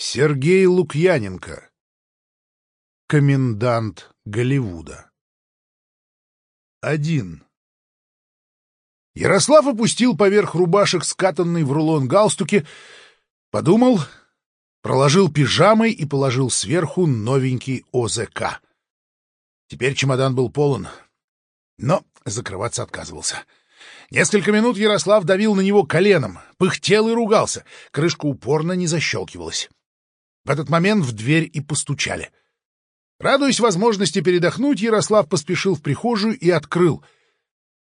Сергей Лукьяненко. Комендант Голливуда. Один. Ярослав опустил поверх рубашек скатанный в рулон галстуки, подумал, проложил пижамой и положил сверху новенький ОЗК. Теперь чемодан был полон, но закрываться отказывался. Несколько минут Ярослав давил на него коленом, пыхтел и ругался, крышка упорно не защелкивалась. В этот момент в дверь и постучали. Радуясь возможности передохнуть, Ярослав поспешил в прихожую и открыл.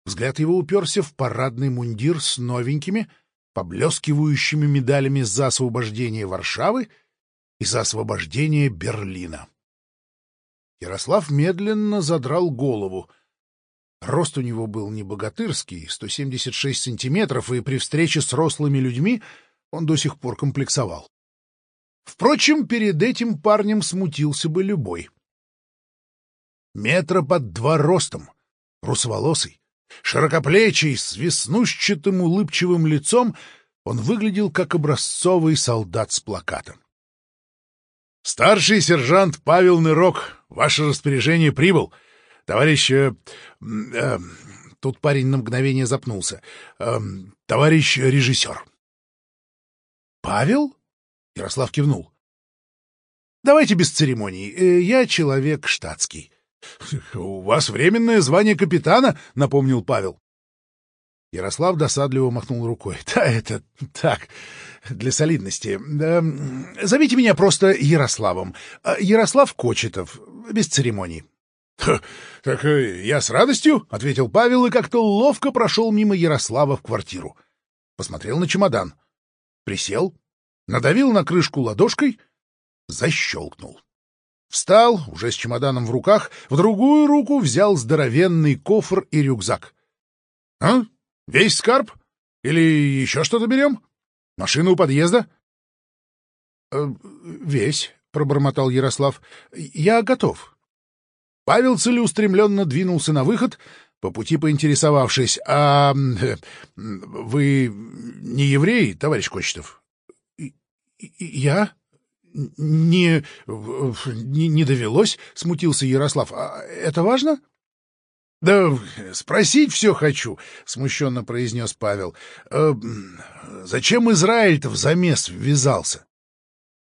Взгляд его уперся в парадный мундир с новенькими, поблескивающими медалями за освобождение Варшавы и за освобождение Берлина. Ярослав медленно задрал голову. Рост у него был не богатырский, 176 сантиметров, и при встрече с рослыми людьми он до сих пор комплексовал. Впрочем, перед этим парнем смутился бы любой. Метра под два ростом, русоволосый, широкоплечий, с веснущатым улыбчивым лицом, он выглядел как образцовый солдат с плакатом. «Старший сержант Павел Нырок, ваше распоряжение прибыл. Товарищ... Э, э, тут парень на мгновение запнулся. Э, товарищ режиссер». «Павел?» Ярослав кивнул. «Давайте без церемоний. Э, я человек штатский». «У вас временное звание капитана», — напомнил Павел. Ярослав досадливо махнул рукой. «Да, это так, для солидности. Да, зовите меня просто Ярославом. А, Ярослав Кочетов, без церемоний». «Так э, я с радостью», — ответил Павел и как-то ловко прошел мимо Ярослава в квартиру. Посмотрел на чемодан. Присел, надавил на крышку ладошкой, защелкнул. Встал, уже с чемоданом в руках, в другую руку взял здоровенный кофр и рюкзак. — А? Весь скарб? Или еще что-то берем? Машину у подъезда? «Э, — Весь, — пробормотал Ярослав. — Я готов. Павел целеустремленно двинулся на выход, по пути поинтересовавшись. — А вы не еврей, товарищ Кочетов? — Я? Не, не, не довелось, — смутился Ярослав. А это важно? — Да спросить все хочу, — смущенно произнес Павел. «Э, — Зачем Израиль-то в замес ввязался?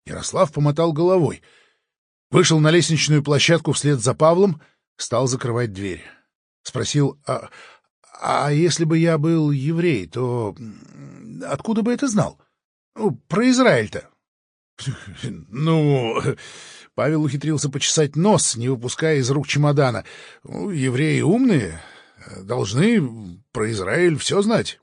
Ярослав помотал головой. Вышел на лестничную площадку вслед за Павлом, стал закрывать дверь. Спросил, а, а если бы я был еврей, то откуда бы это знал? Ну, про Израиль-то. Ну, Павел ухитрился почесать нос, не выпуская из рук чемодана. Ну, евреи умные, должны про Израиль все знать.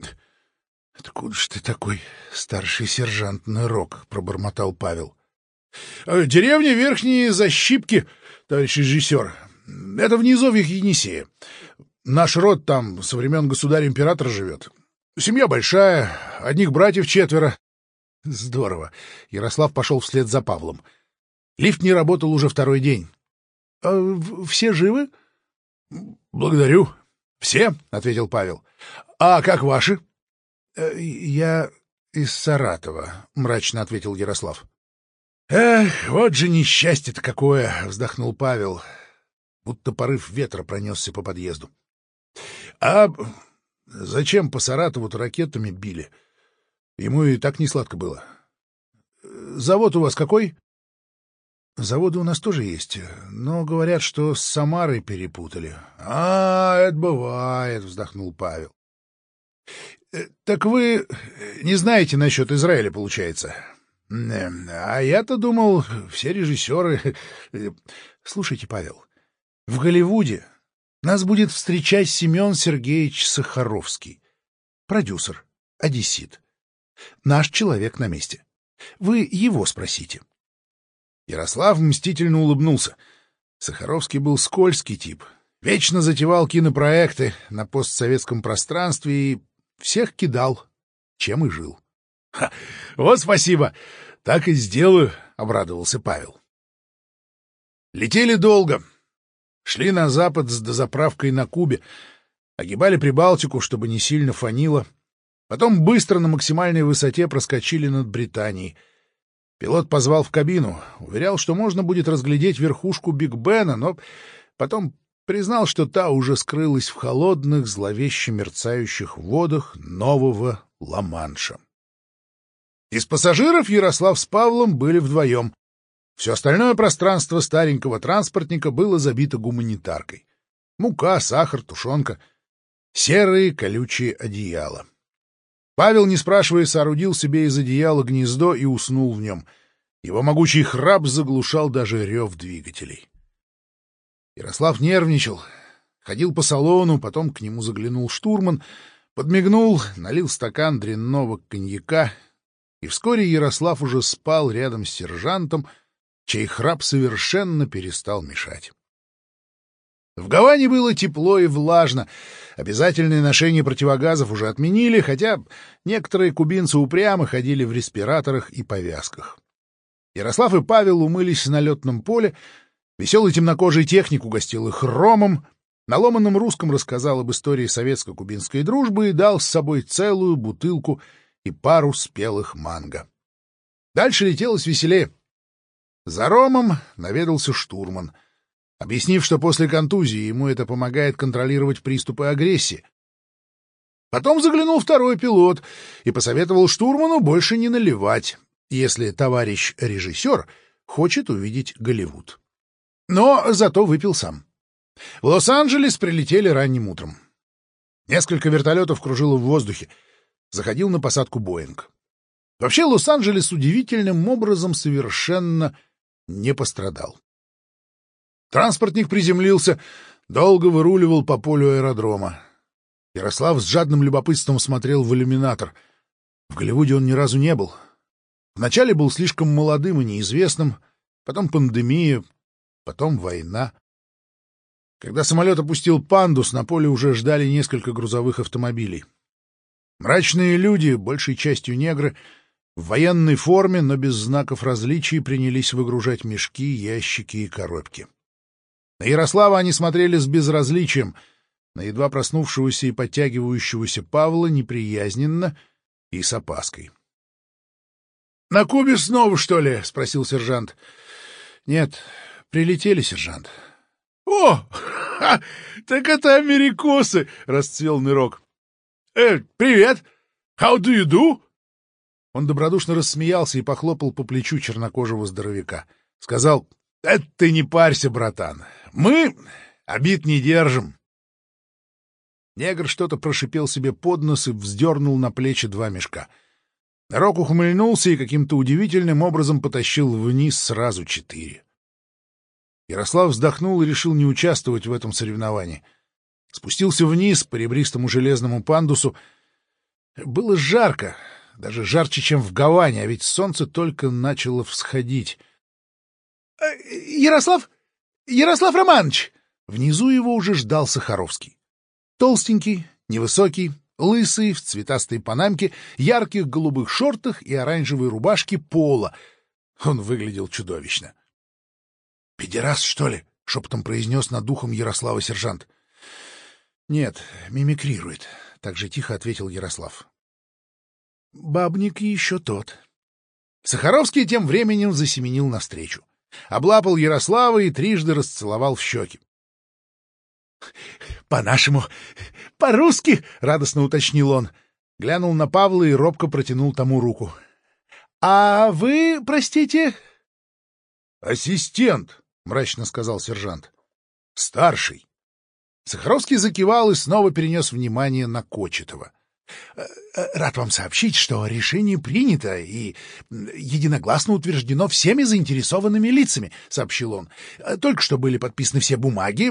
— Откуда ж ты такой старший сержант Нырок? — пробормотал Павел. — Деревня Верхние Защипки, товарищ режиссер. Это в Енисея. Наш род там со времен государя-императора живет. Семья большая, одних братьев четверо. Здорово. Ярослав пошел вслед за Павлом. Лифт не работал уже второй день. «А — Все живы? — Благодарю. — Все, — ответил Павел. — А как ваши? «Э, — Я из Саратова, — мрачно ответил Ярослав. — Эх, вот же несчастье-то какое! — вздохнул Павел, будто порыв ветра пронесся по подъезду. — А Зачем по Саратову-то ракетами били? Ему и так не сладко было. Завод у вас какой? Заводы у нас тоже есть, но говорят, что с Самарой перепутали. А, это бывает, вздохнул Павел. Э, так вы не знаете насчет Израиля, получается? А я-то думал, все режиссеры... Слушайте, Павел, в Голливуде нас будет встречать Семен Сергеевич Сахаровский, продюсер, одессит. Наш человек на месте. Вы его спросите. Ярослав мстительно улыбнулся. Сахаровский был скользкий тип. Вечно затевал кинопроекты на постсоветском пространстве и всех кидал, чем и жил. — Вот спасибо! Так и сделаю, — обрадовался Павел. Летели долго. Шли на запад с дозаправкой на Кубе, огибали Прибалтику, чтобы не сильно фанило. Потом быстро на максимальной высоте проскочили над Британией. Пилот позвал в кабину, уверял, что можно будет разглядеть верхушку Биг Бена, но потом признал, что та уже скрылась в холодных, зловеще мерцающих водах нового Ла-Манша. Из пассажиров Ярослав с Павлом были вдвоем. Все остальное пространство старенького транспортника было забито гуманитаркой. Мука, сахар, тушенка, серые колючие одеяла. Павел, не спрашивая, соорудил себе из одеяла гнездо и уснул в нем. Его могучий храп заглушал даже рев двигателей. Ярослав нервничал, ходил по салону, потом к нему заглянул штурман, подмигнул, налил стакан дрянного коньяка — и вскоре Ярослав уже спал рядом с сержантом, чей храп совершенно перестал мешать. В Гаване было тепло и влажно. Обязательное ношение противогазов уже отменили, хотя некоторые кубинцы упрямо ходили в респираторах и повязках. Ярослав и Павел умылись на летном поле, веселый темнокожий техник угостил их ромом, на ломаном русском рассказал об истории советско-кубинской дружбы и дал с собой целую бутылку и пару спелых манго. Дальше летелось веселее. За Ромом наведался штурман, объяснив, что после контузии ему это помогает контролировать приступы агрессии. Потом заглянул второй пилот и посоветовал штурману больше не наливать, если товарищ режиссер хочет увидеть Голливуд. Но зато выпил сам. В Лос-Анджелес прилетели ранним утром. Несколько вертолетов кружило в воздухе — заходил на посадку Боинг. Вообще Лос-Анджелес удивительным образом совершенно не пострадал. Транспортник приземлился, долго выруливал по полю аэродрома. Ярослав с жадным любопытством смотрел в иллюминатор. В Голливуде он ни разу не был. Вначале был слишком молодым и неизвестным, потом пандемия, потом война. Когда самолет опустил пандус, на поле уже ждали несколько грузовых автомобилей. Мрачные люди, большей частью негры, в военной форме, но без знаков различий, принялись выгружать мешки, ящики и коробки. На Ярослава они смотрели с безразличием, на едва проснувшегося и подтягивающегося Павла неприязненно и с опаской. — На Кубе снова, что ли? — спросил сержант. — Нет, прилетели, сержант. — О, ха, так это америкосы! — расцвел нырок. «Э, привет! How do you do?» Он добродушно рассмеялся и похлопал по плечу чернокожего здоровяка. Сказал, «Это ты не парься, братан. Мы обид не держим». Негр что-то прошипел себе под нос и вздернул на плечи два мешка. Рок ухмыльнулся и каким-то удивительным образом потащил вниз сразу четыре. Ярослав вздохнул и решил не участвовать в этом соревновании — Спустился вниз по ребристому железному пандусу. Было жарко, даже жарче, чем в Гаване, а ведь солнце только начало всходить. «Э, — Ярослав? Ярослав Романович! Внизу его уже ждал Сахаровский. Толстенький, невысокий, лысый, в цветастой панамке, ярких голубых шортах и оранжевой рубашке пола. Он выглядел чудовищно. — Педерас, что ли? — шепотом произнес над духом Ярослава сержант. — нет, мимикрирует, — так же тихо ответил Ярослав. Бабник еще тот. Сахаровский тем временем засеменил навстречу. Облапал Ярослава и трижды расцеловал в щеки. — По-нашему, по-русски, — радостно уточнил он. Глянул на Павла и робко протянул тому руку. — А вы, простите? — Ассистент, — мрачно сказал сержант. — Старший. Сахаровский закивал и снова перенес внимание на Кочетова. «Э, э, — Рад вам сообщить, что решение принято и единогласно утверждено всеми заинтересованными лицами, — сообщил он. «Э, — Только что были подписаны все бумаги.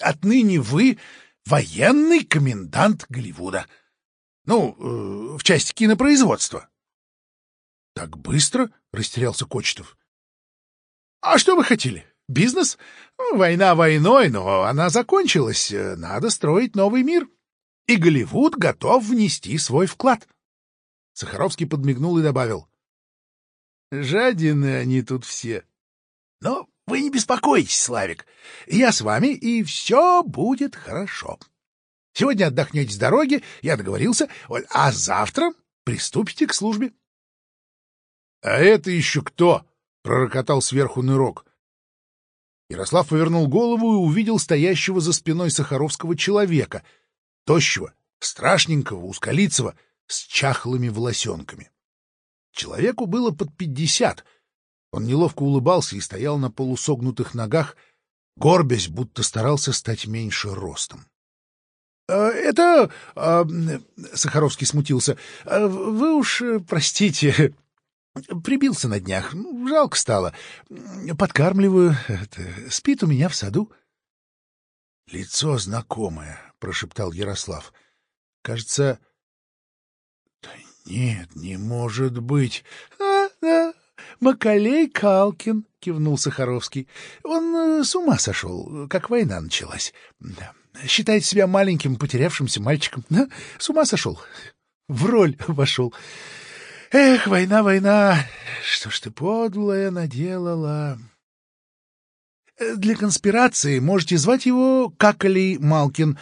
Отныне вы военный комендант Голливуда. Ну, в части кинопроизводства. — Так быстро? — растерялся Кочетов. — А что вы хотели? Бизнес? Война войной, но она закончилась. Надо строить новый мир. И Голливуд готов внести свой вклад. Сахаровский подмигнул и добавил. Жадины они тут все. Но вы не беспокойтесь, Славик. Я с вами, и все будет хорошо. Сегодня отдохнете с дороги, я договорился, а завтра приступите к службе. — А это еще кто? — пророкотал сверху нырок. Ярослав повернул голову и увидел стоящего за спиной Сахаровского человека, тощего, страшненького, узколицего, с чахлыми волосенками. Человеку было под пятьдесят. Он неловко улыбался и стоял на полусогнутых ногах, горбясь, будто старался стать меньше ростом. — а, Это... А, — Сахаровский смутился. А, — Вы уж э, простите, прибился на днях. Жалко стало. Подкармливаю. Спит у меня в саду. — Лицо знакомое, — прошептал Ярослав. — Кажется... — Да нет, не может быть. — А, да, Макалей Калкин, — кивнул Сахаровский. — Он э, с ума сошел, как война началась. Да. Считает себя маленьким потерявшимся мальчиком. Да? С ума сошел. В роль вошел. Эх, война, война, что ж ты подлая наделала. Для конспирации можете звать его Какалей Малкин.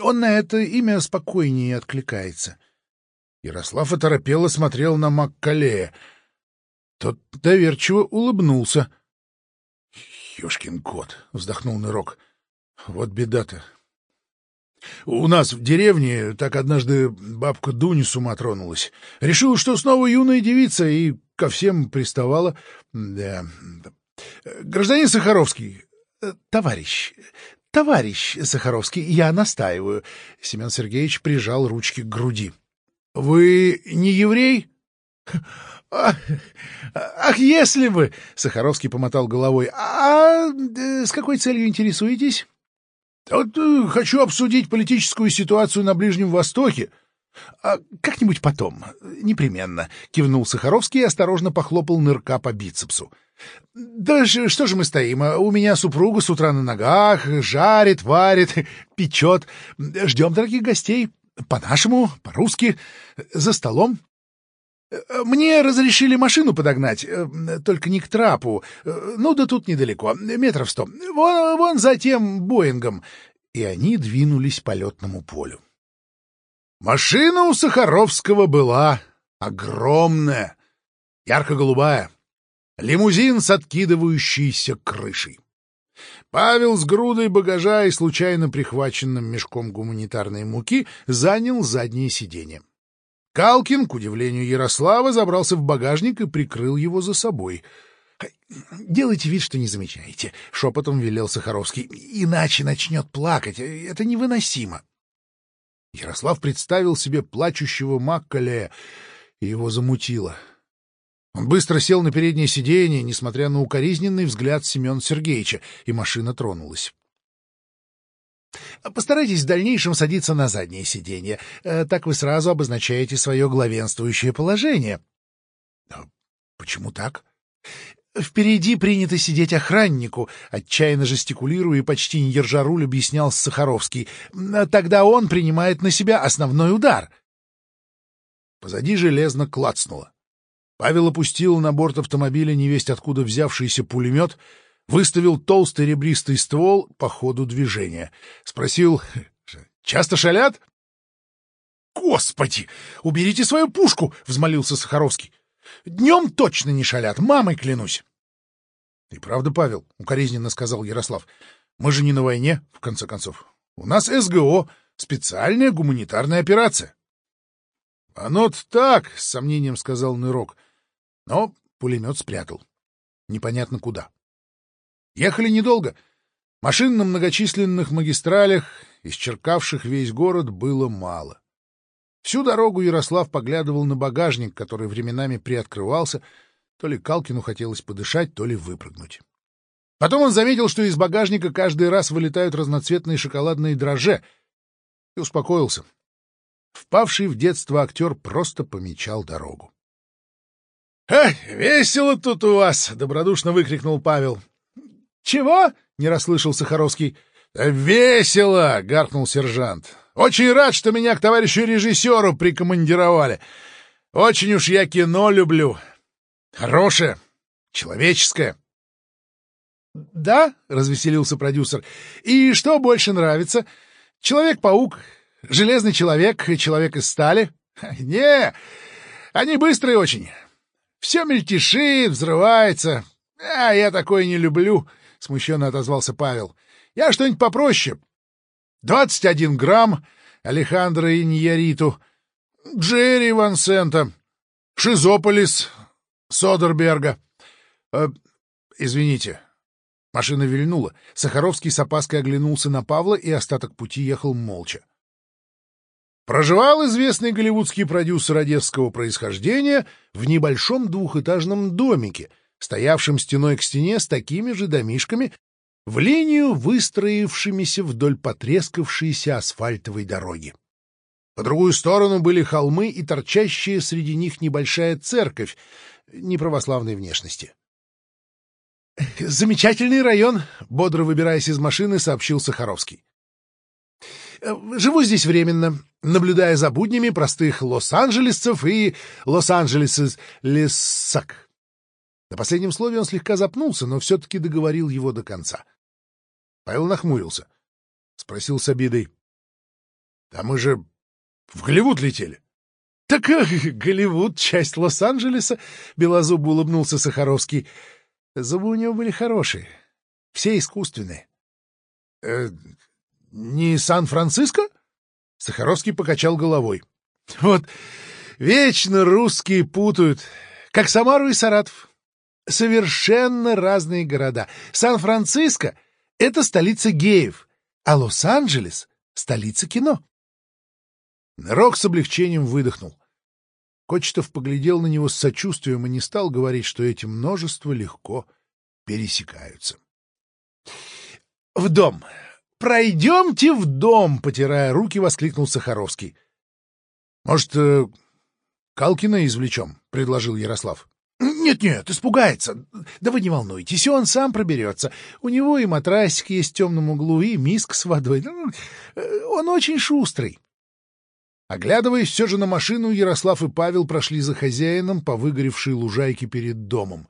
Он на это имя спокойнее откликается. Ярослав оторопело смотрел на Маккалея. Тот доверчиво улыбнулся. — Ёшкин кот! — вздохнул Нырок. — Вот беда-то. У нас в деревне так однажды бабка Дуня с ума тронулась. Решила, что снова юная девица, и ко всем приставала. Да. Гражданин Сахаровский, э, товарищ, товарищ Сахаровский, я настаиваю. Семен Сергеевич прижал ручки к груди. — Вы не еврей? Ах, ах, если бы! — Сахаровский помотал головой. — А э, с какой целью интересуетесь? — Вот э, хочу обсудить политическую ситуацию на Ближнем Востоке. А — Как-нибудь потом. Непременно. — кивнул Сахаровский и осторожно похлопал нырка по бицепсу. — Да что же мы стоим? У меня супруга с утра на ногах, жарит, варит, печет. Ждем дорогих гостей. По-нашему, по-русски, за столом. Мне разрешили машину подогнать, только не к трапу. Ну да тут недалеко, метров сто. Вон, вон за тем Боингом. И они двинулись по летному полю. Машина у Сахаровского была огромная, ярко-голубая. Лимузин с откидывающейся крышей. Павел с грудой багажа и случайно прихваченным мешком гуманитарной муки занял заднее сиденье. Калкин, к удивлению Ярослава, забрался в багажник и прикрыл его за собой. — Делайте вид, что не замечаете, — шепотом велел Сахаровский. — Иначе начнет плакать. Это невыносимо. Ярослав представил себе плачущего Маккалея, и его замутило. Он быстро сел на переднее сиденье, несмотря на укоризненный взгляд Семена Сергеевича, и машина тронулась. Постарайтесь в дальнейшем садиться на заднее сиденье. Э, так вы сразу обозначаете свое главенствующее положение. — Почему так? — Впереди принято сидеть охраннику, — отчаянно жестикулируя и почти не держа руль, объяснял Сахаровский. — Тогда он принимает на себя основной удар. Позади железно клацнуло. Павел опустил на борт автомобиля невесть откуда взявшийся пулемет — выставил толстый ребристый ствол по ходу движения. Спросил, часто шалят? — Господи, уберите свою пушку! — взмолился Сахаровский. — Днем точно не шалят, мамой клянусь. — И правда, Павел, — укоризненно сказал Ярослав, — мы же не на войне, в конце концов. У нас СГО, специальная гуманитарная операция. — Оно-то так, — с сомнением сказал Нырок, но пулемет спрятал. Непонятно куда. Ехали недолго. Машин на многочисленных магистралях, исчеркавших весь город, было мало. Всю дорогу Ярослав поглядывал на багажник, который временами приоткрывался, то ли Калкину хотелось подышать, то ли выпрыгнуть. Потом он заметил, что из багажника каждый раз вылетают разноцветные шоколадные дрожжи, и успокоился. Впавший в детство актер просто помечал дорогу. — Эх, весело тут у вас! — добродушно выкрикнул Павел. «Чего?» — не расслышал Сахаровский. «Весело!» — гаркнул сержант. «Очень рад, что меня к товарищу режиссеру прикомандировали. Очень уж я кино люблю. Хорошее, человеческое». «Да?» — развеселился продюсер. «И что больше нравится? Человек-паук, Железный человек и Человек из стали?» «Не, они быстрые очень. Все мельтешит, взрывается. А я такое не люблю, — смущенно отозвался Павел. — Я что-нибудь попроще. Двадцать один грамм Алехандро Иньяриту, Джерри Вансента, Шизополис Содерберга. Э, извините. Машина вильнула. Сахаровский с опаской оглянулся на Павла и остаток пути ехал молча. Проживал известный голливудский продюсер одесского происхождения в небольшом двухэтажном домике, стоявшем стеной к стене с такими же домишками, в линию выстроившимися вдоль потрескавшейся асфальтовой дороги. По другую сторону были холмы и торчащая среди них небольшая церковь неправославной внешности. «Замечательный район», — бодро выбираясь из машины, сообщил Сахаровский. Живу здесь временно, наблюдая за буднями простых лос-анджелесцев и лос-анджелесцев-лесак. На последнем слове он слегка запнулся, но все-таки договорил его до конца. Павел нахмурился. Спросил с обидой. — А мы же в Голливуд летели. — Так э, Голливуд — часть Лос-Анджелеса, — белозубо улыбнулся Сахаровский. Зубы у него были хорошие, все искусственные. Э, не Сан-Франциско? Сахаровский покачал головой. Вот вечно русские путают, как Самару и Саратов. Совершенно разные города. Сан-Франциско — это столица геев, а Лос-Анджелес — столица кино. Рок с облегчением выдохнул. Кочетов поглядел на него с сочувствием и не стал говорить, что эти множества легко пересекаются. — В дом! «Пройдемте в дом!» — потирая руки, воскликнул Сахаровский. «Может, э, Калкина извлечем?» — предложил Ярослав. «Нет-нет, испугается. Да вы не волнуйтесь, он сам проберется. У него и матрасик есть в темном углу, и миск с водой. Ну, э, он очень шустрый». Оглядываясь все же на машину, Ярослав и Павел прошли за хозяином по выгоревшей лужайке перед домом.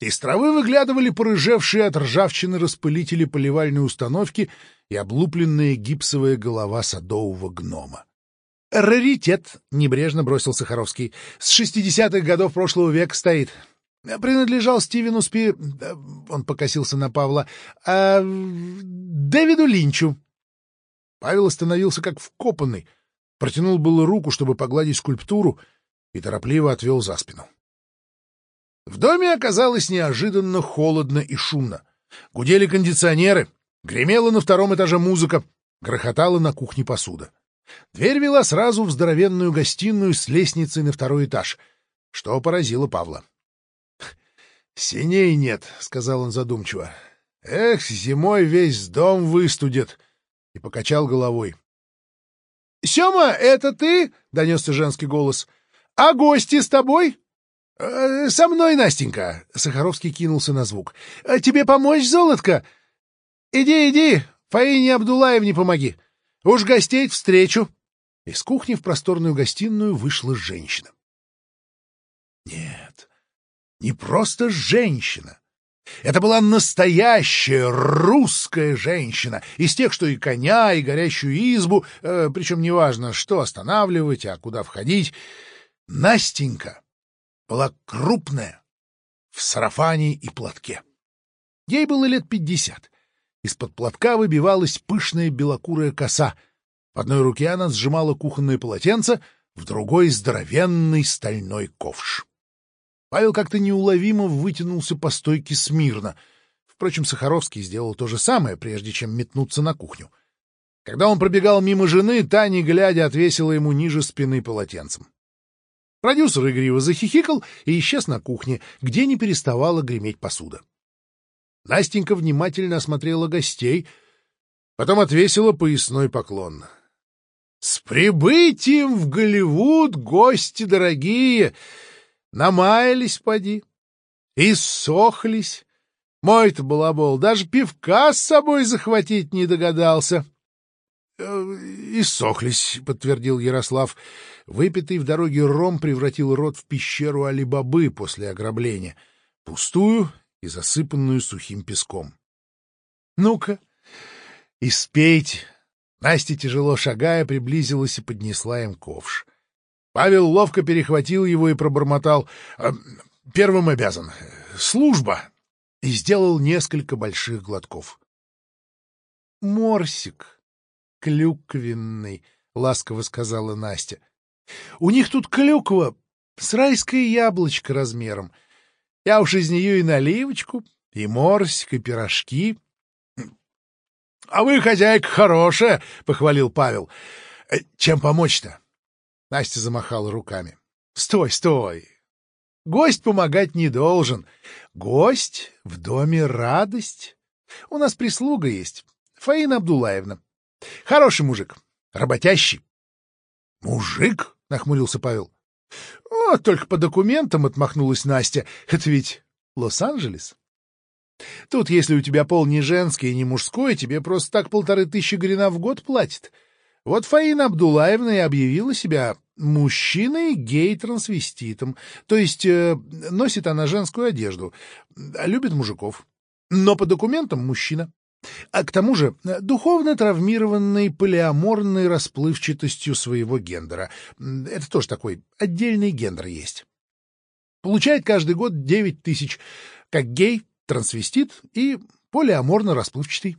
Из травы выглядывали порыжевшие от ржавчины распылители поливальной установки и облупленная гипсовая голова садового гнома. «Раритет», — небрежно бросил Сахаровский, — «с шестидесятых годов прошлого века стоит. Принадлежал Стивену Спи...» Он покосился на Павла. «А... Дэвиду Линчу». Павел остановился как вкопанный, протянул было руку, чтобы погладить скульптуру, и торопливо отвел за спину. В доме оказалось неожиданно холодно и шумно. Гудели кондиционеры, гремела на втором этаже музыка, грохотала на кухне посуда. Дверь вела сразу в здоровенную гостиную с лестницей на второй этаж, что поразило Павла. — Синей нет, — сказал он задумчиво. — Эх, зимой весь дом выстудит. И покачал головой. — Сема, это ты? — донесся женский голос. — А гости с тобой? Э, — Со мной, Настенька! — Сахаровский кинулся на звук. «Э, — Тебе помочь, золотко? — Иди, иди, Фаине Абдулаевне помоги. Уж гостей встречу. Из кухни в просторную гостиную вышла женщина. Нет, не просто женщина. Это была настоящая русская женщина, из тех, что и коня, и горящую избу, э, причем неважно, что останавливать, а куда входить. Настенька была крупная, в сарафане и платке. Ей было лет пятьдесят. Из-под платка выбивалась пышная белокурая коса. В одной руке она сжимала кухонное полотенце, в другой — здоровенный стальной ковш. Павел как-то неуловимо вытянулся по стойке смирно. Впрочем, Сахаровский сделал то же самое, прежде чем метнуться на кухню. Когда он пробегал мимо жены, та, глядя, отвесила ему ниже спины полотенцем. Продюсер игриво захихикал и исчез на кухне, где не переставала греметь посуда. Настенька внимательно осмотрела гостей, потом отвесила поясной поклон. — С прибытием в Голливуд, гости дорогие! Намаялись, поди, и сохлись. Мой-то балабол даже пивка с собой захватить не догадался. Э, — Иссохлись, — подтвердил Ярослав. Выпитый в дороге ром превратил рот в пещеру Алибабы после ограбления, пустую и засыпанную сухим песком. — Ну-ка, испейте! Настя, тяжело шагая, приблизилась и поднесла им ковш. Павел ловко перехватил его и пробормотал. «Э, «Первым обязан. Служба!» И сделал несколько больших глотков. «Морсик клюквенный», — ласково сказала Настя. «У них тут клюква с райское яблочко размером. Я уж из нее и наливочку, и морсик, и пирожки». «А вы, хозяйка, хорошая!» — похвалил Павел. «Э, «Чем помочь-то?» Настя замахала руками. «Стой, стой! Гость помогать не должен. Гость в доме радость. У нас прислуга есть, Фаина Абдулаевна. Хороший мужик, работящий». «Мужик?» — нахмурился Павел. «О, только по документам отмахнулась Настя. Это ведь Лос-Анджелес». Тут, если у тебя пол не женский и не мужской, тебе просто так полторы тысячи грина в год платят. Вот Фаина Абдулаевна и объявила себя мужчиной гей-трансвеститом, то есть э, носит она женскую одежду, а любит мужиков. Но по документам мужчина. А к тому же духовно травмированный полиаморной расплывчатостью своего гендера. Это тоже такой отдельный гендер есть. Получает каждый год девять тысяч, как гей, трансвестит и полиаморно расплывчатый.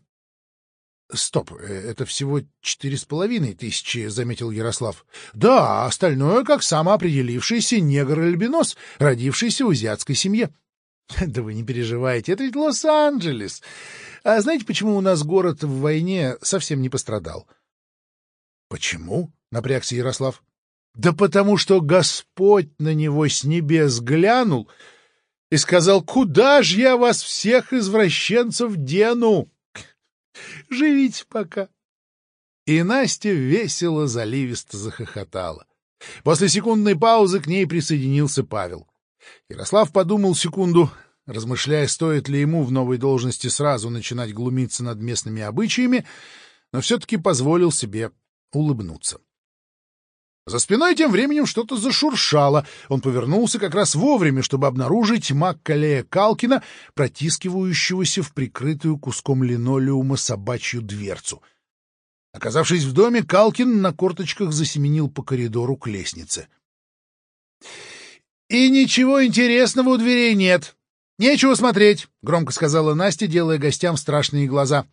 Стоп, э, это всего четыре с половиной тысячи, — заметил Ярослав. Да, остальное как самоопределившийся негр-альбинос, родившийся в азиатской семье. Да вы не переживайте, это ведь Лос-Анджелес. А знаете, почему у нас город в войне совсем не пострадал? Почему? — напрягся Ярослав. Да потому что Господь на него с небес глянул и сказал, куда ж я вас всех извращенцев дену? Живите пока. И Настя весело, заливисто захохотала. После секундной паузы к ней присоединился Павел. Ярослав подумал секунду, размышляя, стоит ли ему в новой должности сразу начинать глумиться над местными обычаями, но все-таки позволил себе улыбнуться. За спиной тем временем что-то зашуршало. Он повернулся как раз вовремя, чтобы обнаружить Маккалея Калкина, протискивающегося в прикрытую куском линолеума собачью дверцу. Оказавшись в доме, Калкин на корточках засеменил по коридору к лестнице. — И ничего интересного у дверей нет. Нечего смотреть, — громко сказала Настя, делая гостям страшные глаза.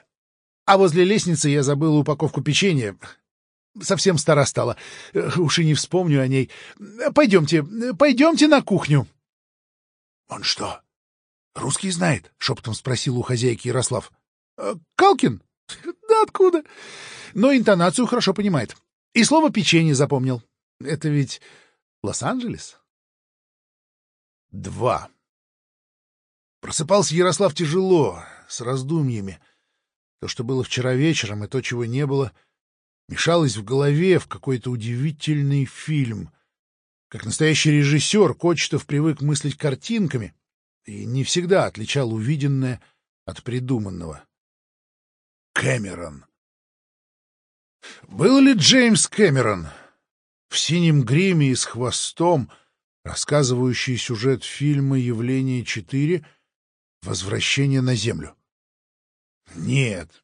— А возле лестницы я забыла упаковку печенья. Совсем стара стала. Э, уж и не вспомню о ней. Пойдемте, пойдемте на кухню. — Он что, русский знает? — шепотом спросил у хозяйки Ярослав. «Э, — Калкин? Да откуда? Но интонацию хорошо понимает. И слово «печенье» запомнил. Это ведь Лос-Анджелес? Два. Просыпался Ярослав тяжело, с раздумьями. То, что было вчера вечером, и то, чего не было — мешалось в голове в какой-то удивительный фильм. Как настоящий режиссер, Кочетов привык мыслить картинками и не всегда отличал увиденное от придуманного. Кэмерон. Был ли Джеймс Кэмерон в синем гриме и с хвостом, рассказывающий сюжет фильма «Явление 4. Возвращение на Землю»? Нет,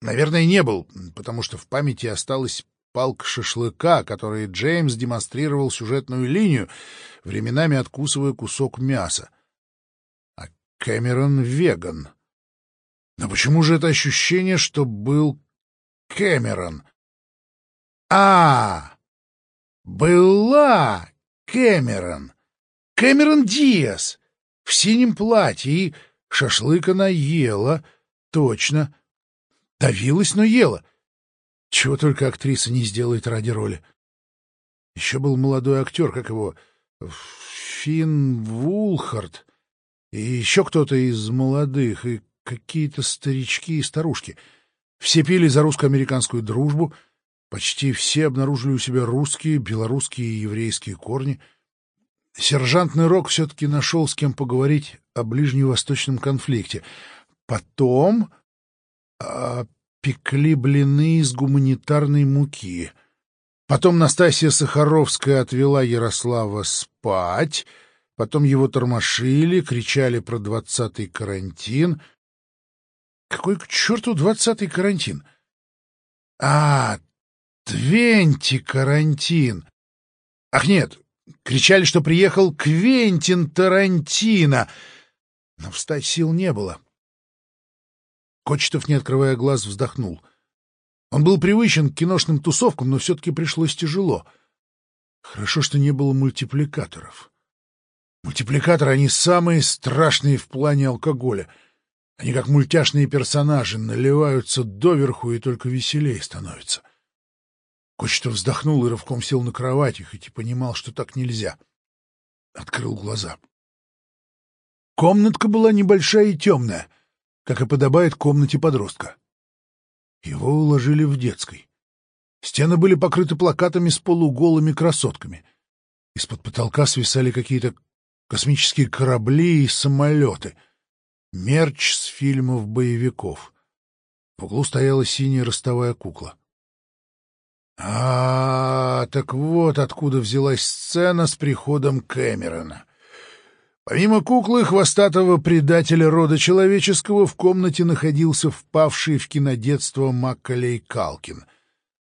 Наверное, не был, потому что в памяти осталась палка шашлыка, которой Джеймс демонстрировал сюжетную линию, временами откусывая кусок мяса. А Кэмерон — веган. Но почему же это ощущение, что был Кэмерон? А, была Кэмерон. Кэмерон Диас в синем платье и шашлык она ела, точно. Давилась, но ела. Чего только актриса не сделает ради роли. Еще был молодой актер, как его, Финн Вулхард, и еще кто-то из молодых, и какие-то старички и старушки. Все пили за русско-американскую дружбу, почти все обнаружили у себя русские, белорусские и еврейские корни. Сержантный Рок все-таки нашел с кем поговорить о ближневосточном конфликте. Потом пекли блины из гуманитарной муки. Потом Настасья Сахаровская отвела Ярослава спать, потом его тормошили, кричали про двадцатый карантин. Какой к черту двадцатый карантин? А, Твенти карантин! Ах, нет, кричали, что приехал Квентин Тарантино, но встать сил не было. Кочетов, не открывая глаз, вздохнул. Он был привычен к киношным тусовкам, но все-таки пришлось тяжело. Хорошо, что не было мультипликаторов. Мультипликаторы, они самые страшные в плане алкоголя. Они как мультяшные персонажи, наливаются доверху и только веселее становятся. Кочетов вздохнул и рывком сел на кровати, хоть и понимал, что так нельзя. Открыл глаза. Комнатка была небольшая и темная, как и подобает комнате подростка. Его уложили в детской. Стены были покрыты плакатами с полуголыми красотками. Из-под потолка свисали какие-то космические корабли и самолеты. Мерч с фильмов боевиков. В углу стояла синяя ростовая кукла. А, так вот откуда взялась сцена с приходом Кэмерона. Помимо куклы хвостатого предателя рода человеческого в комнате находился впавший в кинодетство Маккалей Калкин.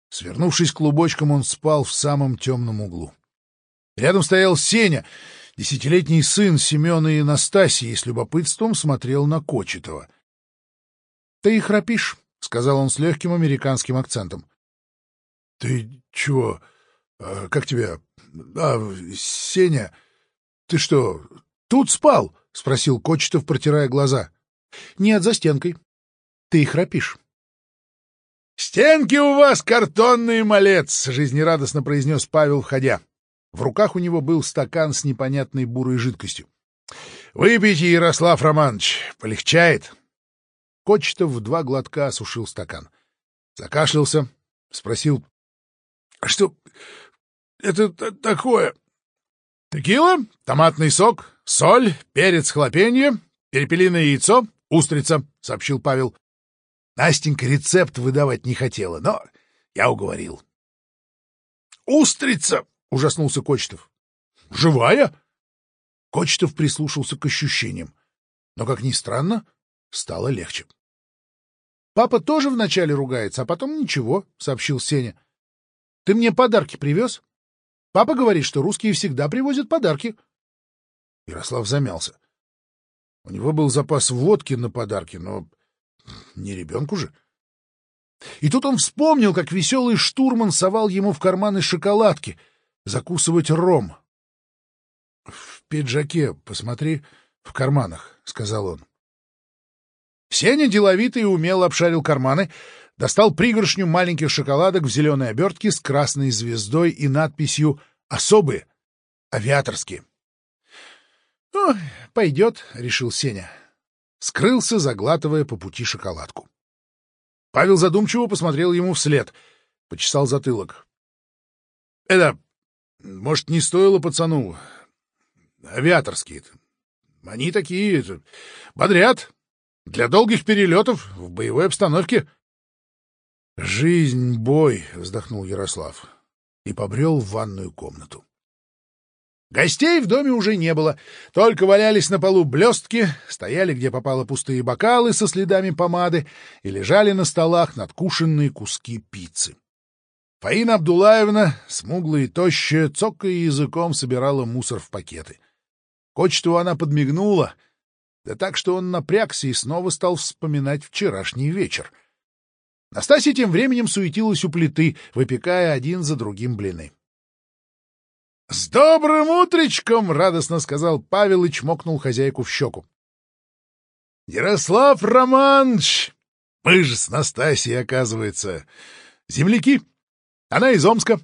Свернувшись клубочком, он спал в самом темном углу. Рядом стоял Сеня, десятилетний сын Семена и Настасии, с любопытством смотрел на Кочетова. — Ты храпишь, — сказал он с легким американским акцентом. — Ты чего? А, как тебя? А, Сеня, ты что, Тут спал? — спросил Кочетов, протирая глаза. — Нет, за стенкой. Ты храпишь. — Стенки у вас картонный малец! — жизнерадостно произнес Павел, входя. В руках у него был стакан с непонятной бурой жидкостью. — Выпейте, Ярослав Романович, полегчает. Кочетов в два глотка осушил стакан. Закашлялся, спросил. — Что это такое? — Текила, томатный сок, соль, перец хлопенье, перепелиное яйцо, устрица, — сообщил Павел. Настенька рецепт выдавать не хотела, но я уговорил. — Устрица! — ужаснулся Кочетов. — Живая? Кочетов прислушался к ощущениям, но, как ни странно, стало легче. — Папа тоже вначале ругается, а потом ничего, — сообщил Сеня. — Ты мне подарки привез? Папа говорит, что русские всегда привозят подарки. — Ярослав замялся. У него был запас водки на подарки, но не ребенку же. И тут он вспомнил, как веселый штурман совал ему в карманы шоколадки, закусывать ром. — В пиджаке, посмотри, в карманах, — сказал он. Сеня деловито и умело обшарил карманы, достал пригоршню маленьких шоколадок в зеленой обертке с красной звездой и надписью «Особые, авиаторские». — Ну, пойдет, — решил Сеня. Скрылся, заглатывая по пути шоколадку. Павел задумчиво посмотрел ему вслед, почесал затылок. — Это, может, не стоило пацану? Авиаторские. Они такие, бодрят. Для долгих перелетов в боевой обстановке. — Жизнь — бой, — вздохнул Ярослав и побрел в ванную комнату. Гостей в доме уже не было, только валялись на полу блестки, стояли где попало пустые бокалы со следами помады и лежали на столах надкушенные куски пиццы. Фаина Абдулаевна, смуглая и тощая, цокая языком, собирала мусор в пакеты. Кочету она подмигнула, да так, что он напрягся и снова стал вспоминать вчерашний вечер. Настасья тем временем суетилась у плиты, выпекая один за другим блины. — С добрым утречком! — радостно сказал Павел и чмокнул хозяйку в щеку. — Ярослав Романович! Мы же с Настасьей, оказывается, земляки. Она из Омска,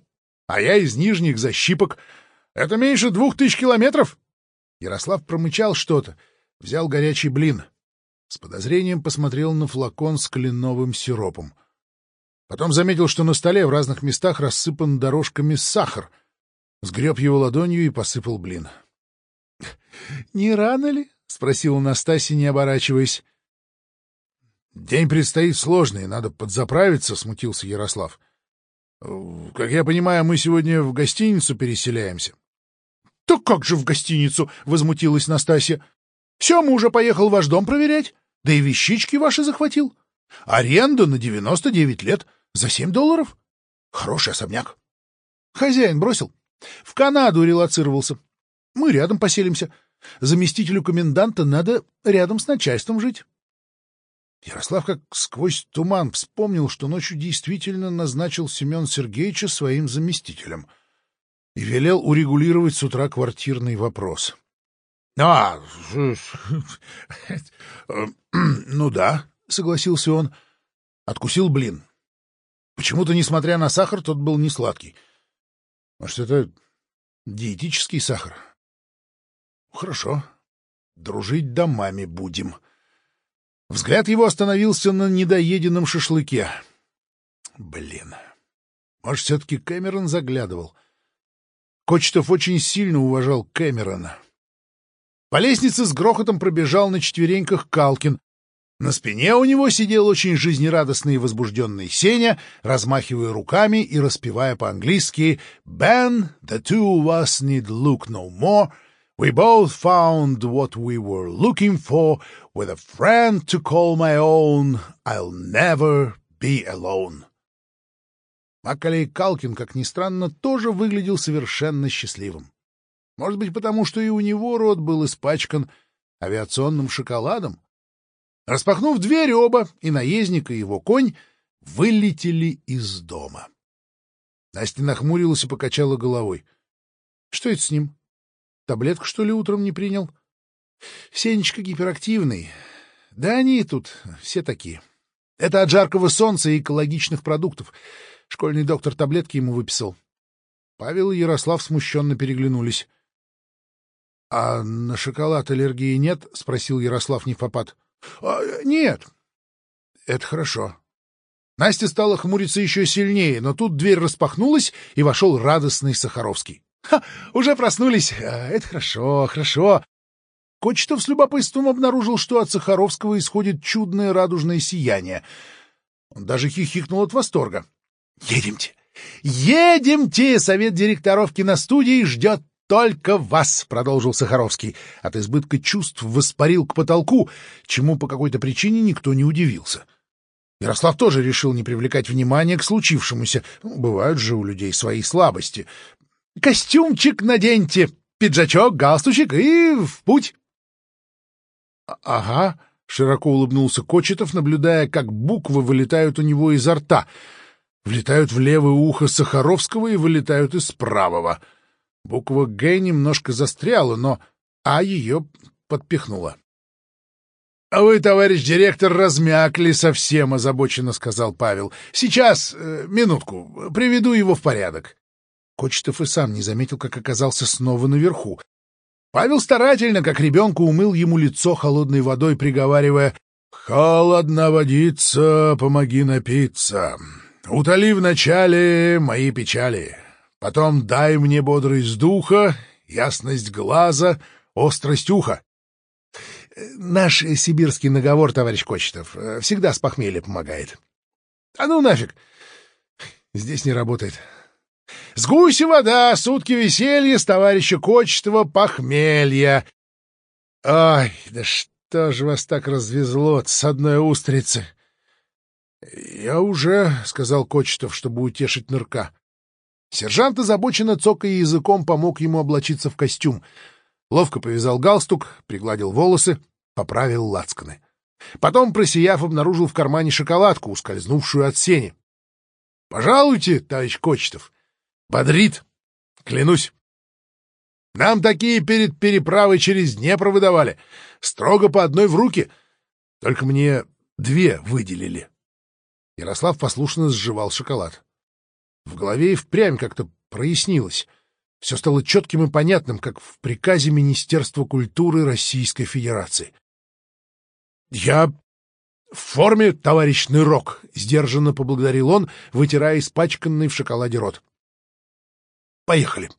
а я из Нижних Защипок. Это меньше двух тысяч километров. Ярослав промычал что-то, взял горячий блин. С подозрением посмотрел на флакон с кленовым сиропом. Потом заметил, что на столе в разных местах рассыпан дорожками сахар — сгреб его ладонью и посыпал блин. — Не рано ли? — спросил Настасья, не оборачиваясь. — День предстоит сложный, надо подзаправиться, — смутился Ярослав. — Как я понимаю, мы сегодня в гостиницу переселяемся. — Так как же в гостиницу? — возмутилась Настасья. — Все, мужа поехал ваш дом проверять, да и вещички ваши захватил. Аренда на девяносто девять лет за семь долларов. Хороший особняк. Хозяин бросил. В Канаду релацировался. Мы рядом поселимся. Заместителю коменданта надо рядом с начальством жить. Ярослав как сквозь туман вспомнил, что ночью действительно назначил Семен Сергеевича своим заместителем и велел урегулировать с утра квартирный вопрос. — А, ну да, — согласился он. Откусил блин. Почему-то, несмотря на сахар, тот был не сладкий. Может, это диетический сахар? Хорошо. Дружить домами будем. Взгляд его остановился на недоеденном шашлыке. Блин. Может, все-таки Кэмерон заглядывал. Кочетов очень сильно уважал Кэмерона. По лестнице с грохотом пробежал на четвереньках Калкин. На спине у него сидел очень жизнерадостный и возбужденный Сеня, размахивая руками и распевая по-английски «Ben, the two of us need look no more», We both found what we were looking for. With a friend to call my own, I'll never be alone. Макалей Калкин, как ни странно, тоже выглядел совершенно счастливым. Может быть, потому что и у него рот был испачкан авиационным шоколадом? Распахнув дверь, оба, и наездник, и его конь, вылетели из дома. Настя нахмурилась и покачала головой. — Что это с ним? Таблетку, что ли, утром не принял? Сенечка гиперактивный. Да они тут все такие. Это от жаркого солнца и экологичных продуктов. Школьный доктор таблетки ему выписал. Павел и Ярослав смущенно переглянулись. — А на шоколад аллергии нет? — спросил Ярослав Нефопад. А, — Нет. — Это хорошо. Настя стала хмуриться еще сильнее, но тут дверь распахнулась, и вошел радостный Сахаровский. Ха, уже проснулись. А, это хорошо, хорошо. Кочетов с любопытством обнаружил, что от Сахаровского исходит чудное радужное сияние. Он даже хихикнул от восторга. «Едемте! Едемте! Совет директоров киностудии ждет только вас!» — продолжил Сахаровский. От избытка чувств воспарил к потолку, чему по какой-то причине никто не удивился. Ярослав тоже решил не привлекать внимания к случившемуся. Ну, бывают же у людей свои слабости. Костюмчик наденьте, пиджачок, галстучек и в путь. — Ага, — широко улыбнулся Кочетов, наблюдая, как буквы вылетают у него изо рта. Влетают в левое ухо Сахаровского и вылетают из правого. Буква «Г» немножко застряла, но «А» ее подпихнула. — А вы, товарищ директор, размякли совсем, — озабоченно сказал Павел. — Сейчас, э, минутку, приведу его в порядок. Кочетов и сам не заметил, как оказался снова наверху. Павел старательно, как ребенку, умыл ему лицо холодной водой, приговаривая «Холодна водица, помоги напиться. Утоли вначале мои печали. Потом дай мне бодрость духа, ясность глаза, острость уха». Наш сибирский наговор, товарищ Кочетов, всегда с похмелья помогает. — А ну нафиг! Здесь не работает. С гуся вода, сутки веселья, с товарища Кочетова похмелья. Ай, да что же вас так развезло с одной устрицы? — Я уже, — сказал Кочетов, чтобы утешить нырка. Сержант озабоченно цокая языком помог ему облачиться в костюм. Ловко повязал галстук, пригладил волосы, поправил лацканы. Потом, просияв, обнаружил в кармане шоколадку, ускользнувшую от сени. — Пожалуйте, товарищ Кочетов. Бодрит, клянусь. Нам такие перед переправой через Днепр выдавали. Строго по одной в руки. Только мне две выделили. Ярослав послушно сживал шоколад. В голове и впрямь как-то прояснилось. Все стало четким и понятным, как в приказе Министерства культуры Российской Федерации. — Я в форме, товарищ Нырок, — сдержанно поблагодарил он, вытирая испачканный в шоколаде рот. Поехали.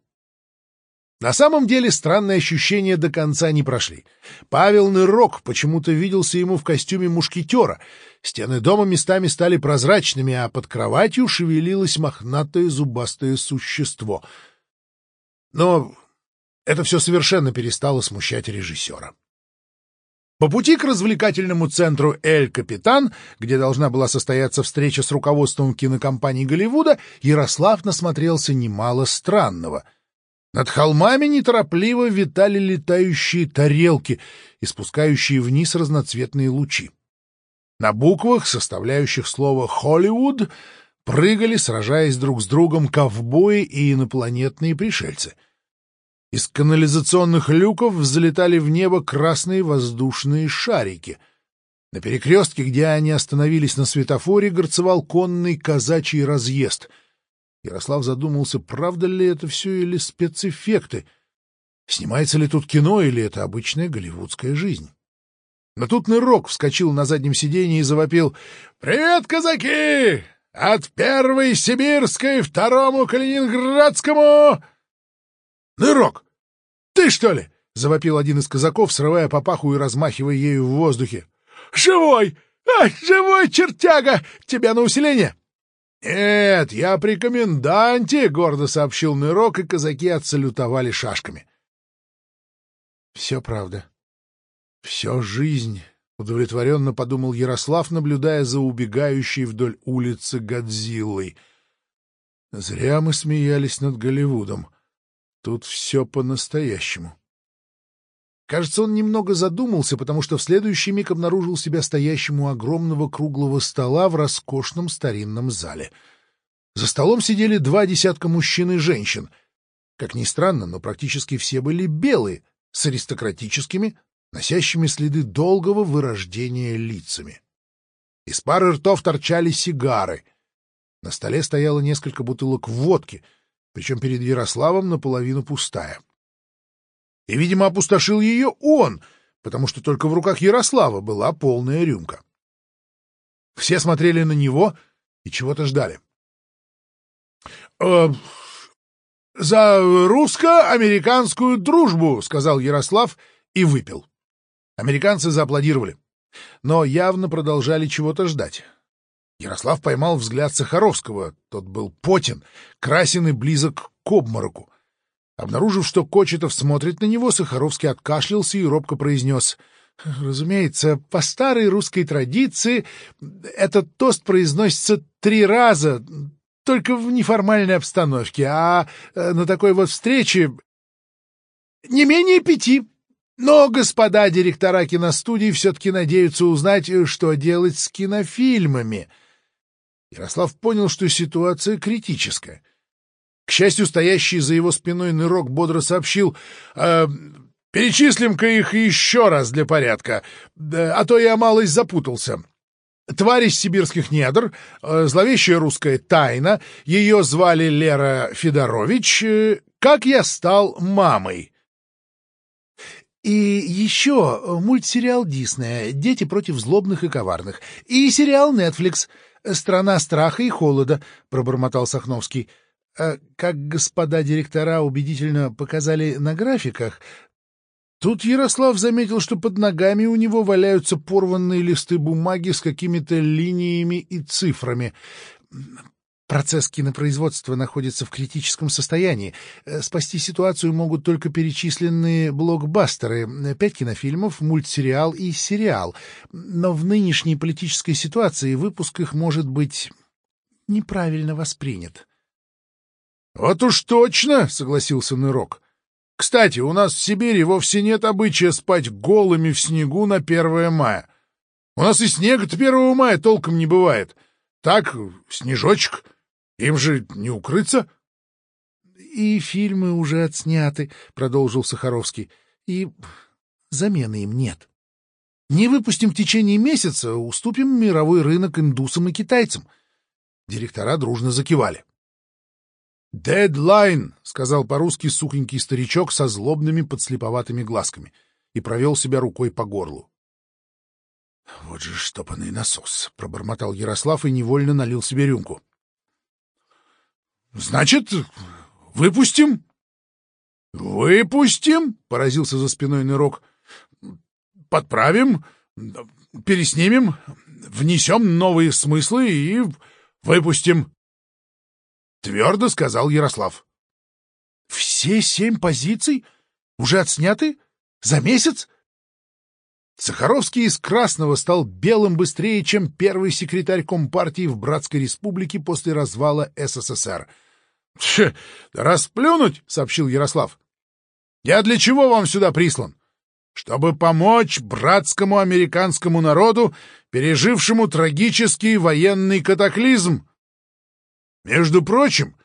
На самом деле странные ощущения до конца не прошли. Павел Нырок почему-то виделся ему в костюме мушкетера. Стены дома местами стали прозрачными, а под кроватью шевелилось мохнатое зубастое существо. Но это все совершенно перестало смущать режиссера. По пути к развлекательному центру «Эль Капитан», где должна была состояться встреча с руководством кинокомпании Голливуда, Ярослав насмотрелся немало странного. Над холмами неторопливо витали летающие тарелки, испускающие вниз разноцветные лучи. На буквах, составляющих слово «Холливуд», прыгали, сражаясь друг с другом, ковбои и инопланетные пришельцы. Из канализационных люков взлетали в небо красные воздушные шарики. На перекрестке, где они остановились на светофоре, горцевал конный казачий разъезд — Ярослав задумался, правда ли это все или спецэффекты. Снимается ли тут кино или это обычная голливудская жизнь? Но тут Нырок вскочил на заднем сиденье и завопил «Привет, казаки! От первой сибирской второму калининградскому!» «Нырок, ты что ли?» — завопил один из казаков, срывая папаху и размахивая ею в воздухе. «Живой! А, живой чертяга! Тебя на усиление!» «Нет, я при коменданте!» — гордо сообщил Нырок, и казаки отсалютовали шашками. «Все правда. Все жизнь», — удовлетворенно подумал Ярослав, наблюдая за убегающей вдоль улицы Годзиллой. «Зря мы смеялись над Голливудом. Тут все по-настоящему». Кажется, он немного задумался, потому что в следующий миг обнаружил себя стоящим у огромного круглого стола в роскошном старинном зале. За столом сидели два десятка мужчин и женщин. Как ни странно, но практически все были белые, с аристократическими, носящими следы долгого вырождения лицами. Из пары ртов торчали сигары. На столе стояло несколько бутылок водки, причем перед Ярославом наполовину пустая. И, видимо, опустошил ее он, потому что только в руках Ярослава была полная рюмка. Все смотрели на него и чего-то ждали. «Э, «За русско-американскую дружбу!» — сказал Ярослав и выпил. Американцы зааплодировали, но явно продолжали чего-то ждать. Ярослав поймал взгляд Сахаровского. Тот был потен, красен и близок к обмороку. Обнаружив, что Кочетов смотрит на него, Сахаровский откашлялся и робко произнес «Разумеется, по старой русской традиции этот тост произносится три раза, только в неформальной обстановке, а э, на такой вот встрече не менее пяти. Но господа директора киностудий все-таки надеются узнать, что делать с кинофильмами». Ярослав понял, что ситуация критическая. К счастью, стоящий за его спиной нырок бодро сообщил э, «Перечислим-ка их еще раз для порядка, а то я малость запутался». Тварь из сибирских недр, э, зловещая русская тайна, ее звали Лера Федорович, э, как я стал мамой. И еще мультсериал Диснея «Дети против злобных и коварных» и сериал Netflix «Страна страха и холода», — пробормотал Сахновский. А как господа директора убедительно показали на графиках, тут Ярослав заметил, что под ногами у него валяются порванные листы бумаги с какими-то линиями и цифрами. Процесс кинопроизводства находится в критическом состоянии. Спасти ситуацию могут только перечисленные блокбастеры, пять кинофильмов, мультсериал и сериал. Но в нынешней политической ситуации выпуск их может быть неправильно воспринят. «Вот уж точно!» — согласился Нырок. «Кстати, у нас в Сибири вовсе нет обычая спать голыми в снегу на 1 мая. У нас и снега-то 1 мая толком не бывает. Так, снежочек. Им же не укрыться». «И фильмы уже отсняты», — продолжил Сахаровский, — «и замены им нет. Не выпустим в течение месяца, уступим мировой рынок индусам и китайцам». Директора дружно закивали. «Дедлайн!» — сказал по-русски сухонький старичок со злобными подслеповатыми глазками и провел себя рукой по горлу. «Вот же штопанный насос!» — пробормотал Ярослав и невольно налил себе рюмку. «Значит, выпустим?» «Выпустим?» — поразился за спиной нырок. «Подправим, переснимем, внесем новые смыслы и выпустим». — твердо сказал Ярослав. — Все семь позиций? Уже отсняты? За месяц? Сахаровский из Красного стал белым быстрее, чем первый секретарь Компартии в Братской Республике после развала СССР. — Расплюнуть, — сообщил Ярослав. — Я для чего вам сюда прислан? Чтобы помочь братскому американскому народу, пережившему трагический военный катаклизм. Между прочим,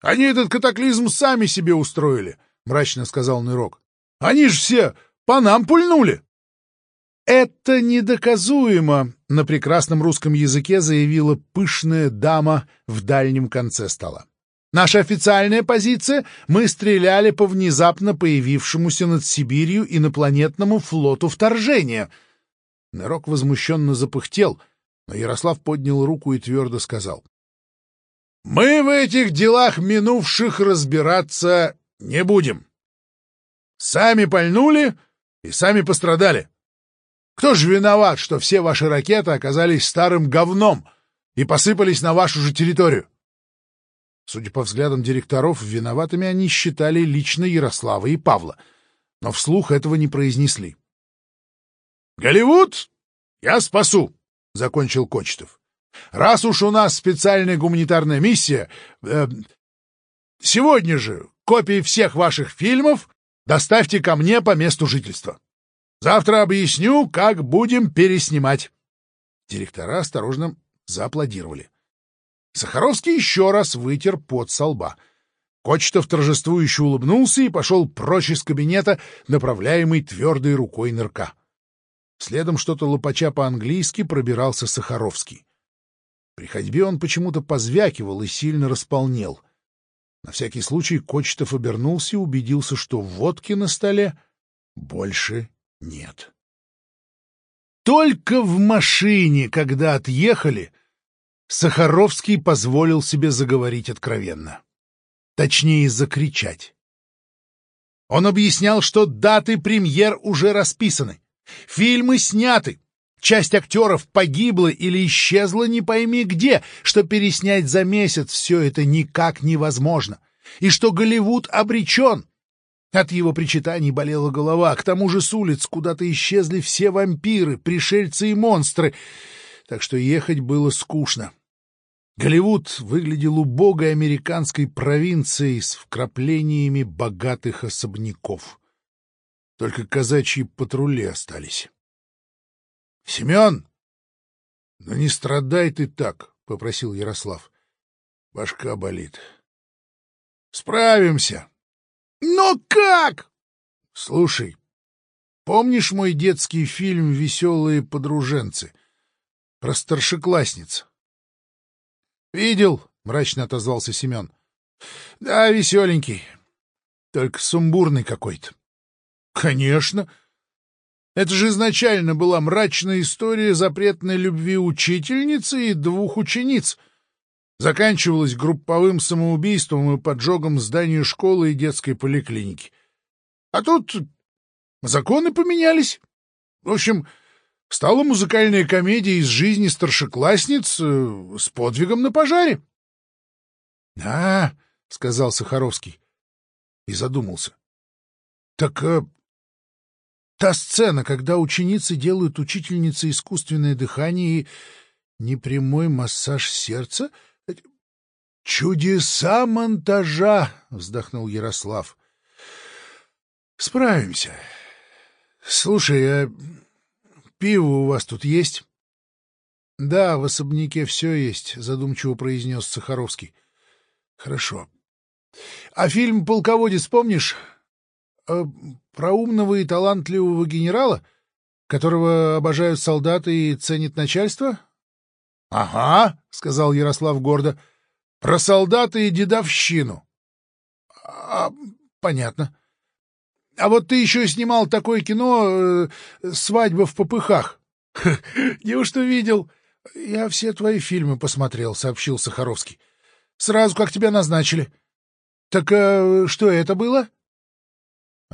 они этот катаклизм сами себе устроили, — мрачно сказал Нырок. — Они ж все по нам пульнули. — Это недоказуемо, — на прекрасном русском языке заявила пышная дама в дальнем конце стола. Наша официальная позиция — мы стреляли по внезапно появившемуся над Сибирью инопланетному флоту вторжения. Нырок возмущенно запыхтел, но Ярослав поднял руку и твердо сказал. — Мы в этих делах минувших разбираться не будем. Сами пальнули и сами пострадали. Кто же виноват, что все ваши ракеты оказались старым говном и посыпались на вашу же территорию? Судя по взглядам директоров, виноватыми они считали лично Ярослава и Павла, но вслух этого не произнесли. «Голливуд я спасу!» — закончил Кочетов. «Раз уж у нас специальная гуманитарная миссия, э, сегодня же копии всех ваших фильмов доставьте ко мне по месту жительства. Завтра объясню, как будем переснимать». Директора осторожно зааплодировали. Сахаровский еще раз вытер пот со лба. Кочетов торжествующе улыбнулся и пошел прочь из кабинета, направляемый твердой рукой нырка. Следом что-то лопача по-английски пробирался Сахаровский. При ходьбе он почему-то позвякивал и сильно располнел. На всякий случай Кочетов обернулся и убедился, что водки на столе больше нет. Только в машине, когда отъехали, Сахаровский позволил себе заговорить откровенно. Точнее, закричать. Он объяснял, что даты премьер уже расписаны, фильмы сняты, часть актеров погибла или исчезла не пойми где, что переснять за месяц все это никак невозможно, и что Голливуд обречен. От его причитаний болела голова, к тому же с улиц куда-то исчезли все вампиры, пришельцы и монстры — так что ехать было скучно. Голливуд выглядел убогой американской провинцией с вкраплениями богатых особняков. Только казачьи патрули остались. — Семен! — Ну не страдай ты так, — попросил Ярослав. Башка болит. — Справимся. — Но как? — Слушай, помнишь мой детский фильм «Веселые подруженцы»? — про старшеклассниц. «Видел», — мрачно отозвался Семен. «Да, веселенький, только сумбурный какой-то». «Конечно. Это же изначально была мрачная история запретной любви учительницы и двух учениц. Заканчивалась групповым самоубийством и поджогом здания школы и детской поликлиники. А тут законы поменялись. В общем, стала музыкальная комедия из жизни старшеклассниц э, с подвигом на пожаре. — А, — сказал Сахаровский и задумался. — Так э, та сцена, когда ученицы делают учительнице искусственное дыхание и непрямой массаж сердца? — Чудеса монтажа! — вздохнул Ярослав. — Справимся. Слушай, а Пиво у вас тут есть? — Да, в особняке все есть, — задумчиво произнес Сахаровский. — Хорошо. — А фильм «Полководец» помнишь? Э, про умного и талантливого генерала, которого обожают солдаты и ценит начальство? — Ага, — сказал Ярослав гордо, — про солдата и дедовщину. А, — Понятно. А вот ты еще снимал такое кино э, «Свадьба в попыхах». — Неужто видел? — Я все твои фильмы посмотрел, — сообщил Сахаровский. — Сразу, как тебя назначили. — Так э, что это было? —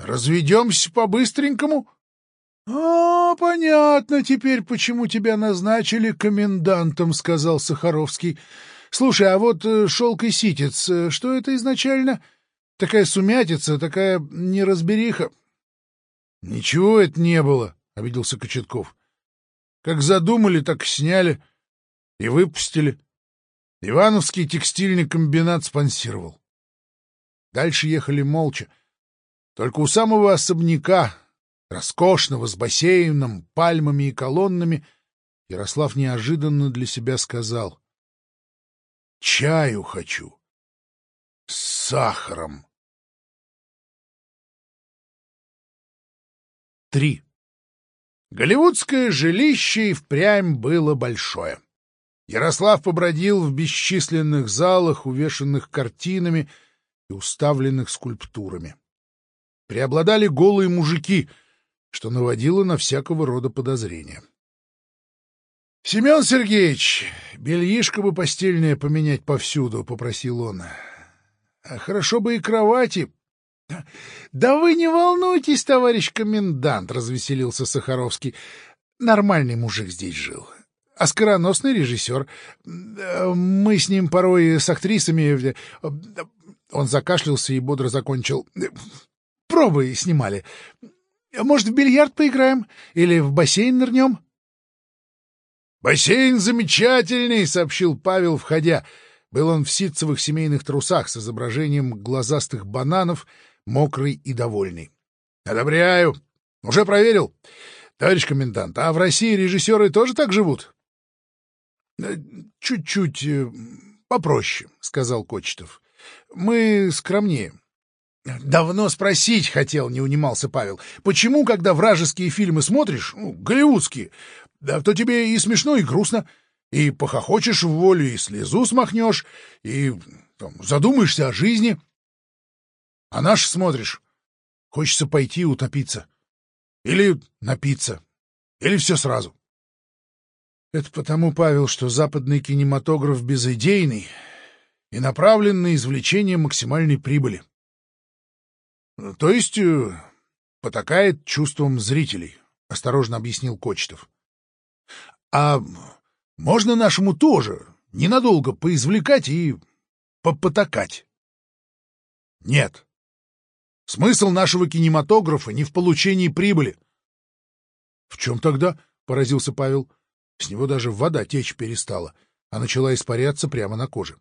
Разведемся по-быстренькому. — А, понятно теперь, почему тебя назначили комендантом, — сказал Сахаровский. — Слушай, а вот э, «Шелк и ситец», э, что это изначально? — Такая сумятица, такая неразбериха. — Ничего это не было, — обиделся Кочетков. — Как задумали, так сняли и выпустили. Ивановский текстильный комбинат спонсировал. Дальше ехали молча. Только у самого особняка, роскошного, с бассейном, пальмами и колоннами, Ярослав неожиданно для себя сказал. — Чаю хочу. С сахаром. Три. Голливудское жилище и впрямь было большое. Ярослав побродил в бесчисленных залах, увешанных картинами и уставленных скульптурами. Преобладали голые мужики, что наводило на всякого рода подозрения. — Семен Сергеевич, бельишко бы постельное поменять повсюду, — попросил он. — А хорошо бы и кровати. — Да вы не волнуйтесь, товарищ комендант, — развеселился Сахаровский. — Нормальный мужик здесь жил. Оскароносный режиссер. Мы с ним порой с актрисами... Он закашлялся и бодро закончил. Пробы снимали. Может, в бильярд поиграем? Или в бассейн нырнем? «Бассейн замечательный!» — сообщил Павел, входя. Был он в ситцевых семейных трусах с изображением глазастых бананов, мокрый и довольный. «Одобряю. Уже проверил. Товарищ комендант, а в России режиссеры тоже так живут?» «Чуть-чуть э, попроще», — сказал Кочетов. «Мы скромнее». «Давно спросить хотел», — не унимался Павел. «Почему, когда вражеские фильмы смотришь, ну, голливудские, да, то тебе и смешно, и грустно, и похохочешь в волю, и слезу смахнешь, и там, задумаешься о жизни. А наш смотришь, хочется пойти утопиться. Или напиться. Или все сразу. Это потому, Павел, что западный кинематограф безыдейный и направлен на извлечение максимальной прибыли. То есть э, потакает чувством зрителей, — осторожно объяснил Кочетов. — А можно нашему тоже ненадолго поизвлекать и попотакать? — Нет. Смысл нашего кинематографа не в получении прибыли. — В чем тогда? — поразился Павел. С него даже вода течь перестала, а начала испаряться прямо на коже.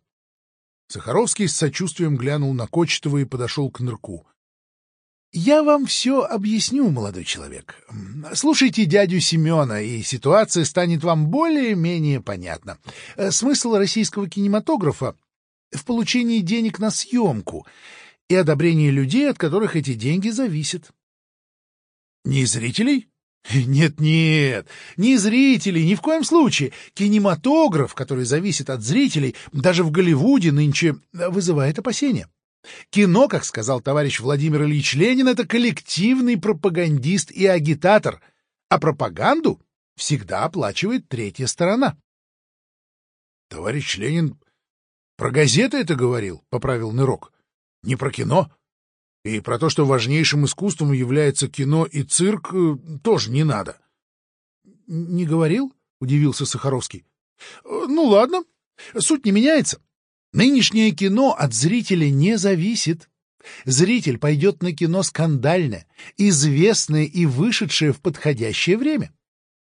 Сахаровский с сочувствием глянул на Кочетова и подошел к нырку. Я вам все объясню, молодой человек. Слушайте дядю Семена, и ситуация станет вам более-менее понятна. Э, смысл российского кинематографа в получении денег на съемку и одобрении людей, от которых эти деньги зависят. Не зрителей? Нет-нет, не зрителей, ни в коем случае. Кинематограф, который зависит от зрителей, даже в Голливуде нынче вызывает опасения. Кино, как сказал товарищ Владимир Ильич Ленин, это коллективный пропагандист и агитатор, а пропаганду всегда оплачивает третья сторона. — Товарищ Ленин про газеты это говорил, — поправил Нырок. — Не про кино. И про то, что важнейшим искусством является кино и цирк, э, тоже не надо. — Не говорил? — удивился Сахаровский. — Ну, ладно. Суть не меняется. Нынешнее кино от зрителя не зависит. Зритель пойдет на кино скандальное, известное и вышедшее в подходящее время.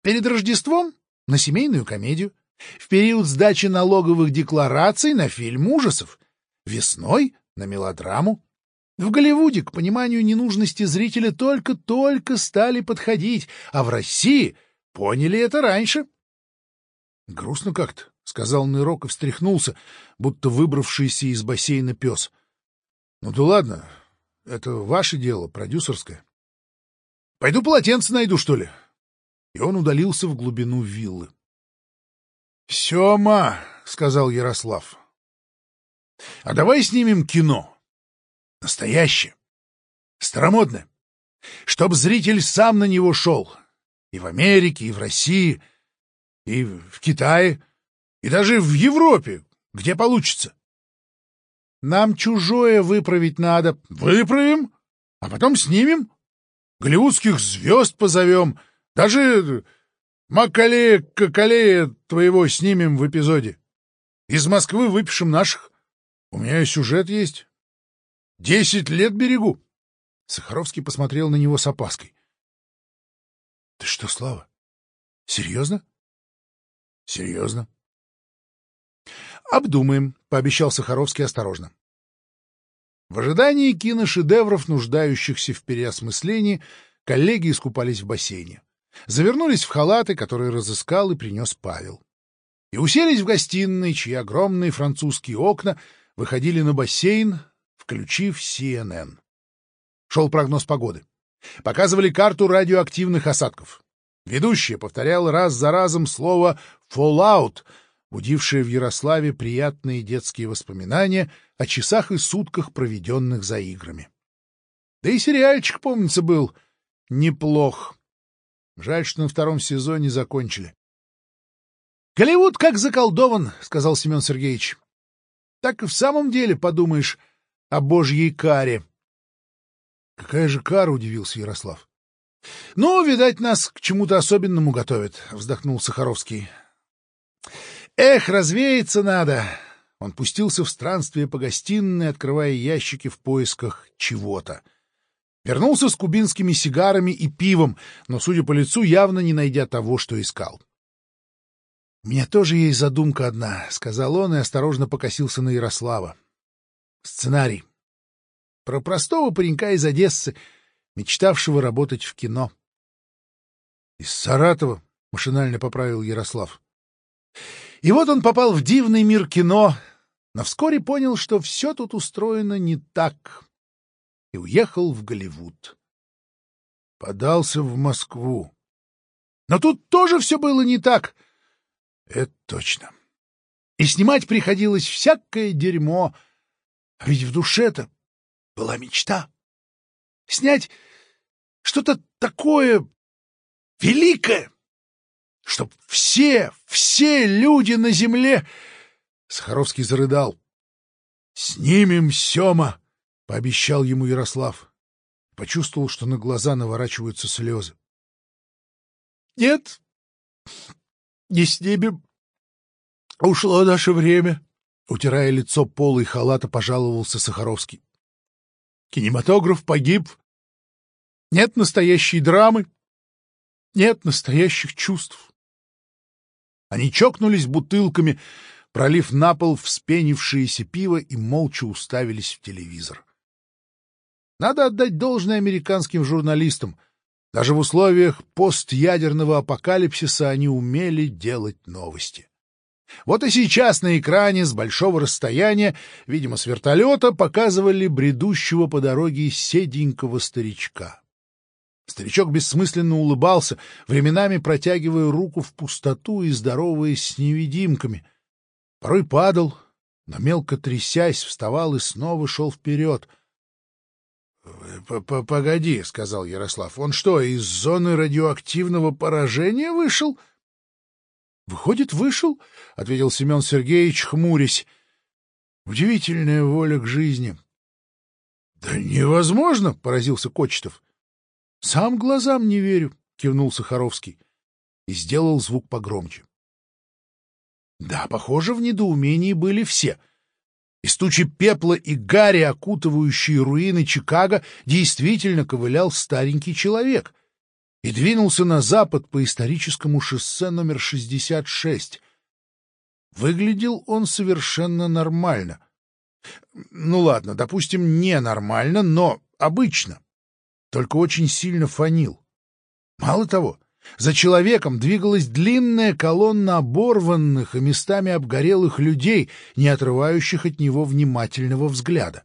Перед Рождеством — на семейную комедию, в период сдачи налоговых деклараций — на фильм ужасов, весной — на мелодраму. В Голливуде к пониманию ненужности зрителя только-только стали подходить, а в России поняли это раньше. Грустно как-то. — сказал Нырок и встряхнулся, будто выбравшийся из бассейна пес. — Ну да ладно, это ваше дело, продюсерское. — Пойду полотенце найду, что ли? И он удалился в глубину виллы. — Сема, — сказал Ярослав, — а давай снимем кино. Настоящее. Старомодное. Чтоб зритель сам на него шел. И в Америке, и в России, и в Китае — и даже в Европе, где получится. Нам чужое выправить надо. Выправим, а потом снимем. Голливудских звезд позовем. Даже Макалея Кокалея твоего снимем в эпизоде. Из Москвы выпишем наших. У меня сюжет есть. Десять лет берегу. Сахаровский посмотрел на него с опаской. — Ты что, Слава, серьезно? — Серьезно. «Обдумаем», — пообещал Сахаровский осторожно. В ожидании киношедевров, нуждающихся в переосмыслении, коллеги искупались в бассейне. Завернулись в халаты, которые разыскал и принес Павел. И уселись в гостиной, чьи огромные французские окна выходили на бассейн, включив CNN. Шел прогноз погоды. Показывали карту радиоактивных осадков. Ведущая повторяла раз за разом слово «fallout», будившее в Ярославе приятные детские воспоминания о часах и сутках, проведенных за играми. Да и сериальчик, помнится, был неплох. Жаль, что на втором сезоне закончили. — Голливуд как заколдован, — сказал Семен Сергеевич. — Так и в самом деле подумаешь о божьей каре. — Какая же кара? — удивился Ярослав. — Ну, видать, нас к чему-то особенному готовят, — вздохнул Сахаровский. — Эх, развеяться надо! Он пустился в странствие по гостиной, открывая ящики в поисках чего-то. Вернулся с кубинскими сигарами и пивом, но, судя по лицу, явно не найдя того, что искал. — У меня тоже есть задумка одна, — сказал он и осторожно покосился на Ярослава. — Сценарий. Про простого паренька из Одессы, мечтавшего работать в кино. — Из Саратова, — машинально поправил Ярослав. И вот он попал в дивный мир кино, но вскоре понял, что все тут устроено не так, и уехал в Голливуд. Подался в Москву. Но тут тоже все было не так. Это точно. И снимать приходилось всякое дерьмо, а ведь в душе-то была мечта. Снять что-то такое великое, чтоб все, все люди на земле... Сахаровский зарыдал. — Снимем Сема! — пообещал ему Ярослав. Почувствовал, что на глаза наворачиваются слезы. — Нет, не снимем. Ушло наше время. Утирая лицо полой халата, пожаловался Сахаровский. Кинематограф погиб. Нет настоящей драмы. Нет настоящих чувств. Они чокнулись бутылками, пролив на пол вспенившееся пиво и молча уставились в телевизор. Надо отдать должное американским журналистам. Даже в условиях постядерного апокалипсиса они умели делать новости. Вот и сейчас на экране с большого расстояния, видимо, с вертолета, показывали бредущего по дороге седенького старичка. Старичок бессмысленно улыбался, временами протягивая руку в пустоту и здороваясь с невидимками. Порой падал, но мелко трясясь, вставал и снова шел вперед. — Погоди, — сказал Ярослав, — он что, из зоны радиоактивного поражения вышел? — Выходит, вышел, — ответил Семен Сергеевич, хмурясь. — Удивительная воля к жизни. — Да невозможно, — поразился Кочетов. — Сам глазам не верю, — кивнул Сахаровский и сделал звук погромче. Да, похоже, в недоумении были все. Из тучи пепла и гари, окутывающие руины Чикаго, действительно ковылял старенький человек и двинулся на запад по историческому шоссе номер 66. Выглядел он совершенно нормально. Ну ладно, допустим, не нормально, но обычно. Только очень сильно фанил. Мало того, за человеком двигалась длинная колонна оборванных и местами обгорелых людей, не отрывающих от него внимательного взгляда.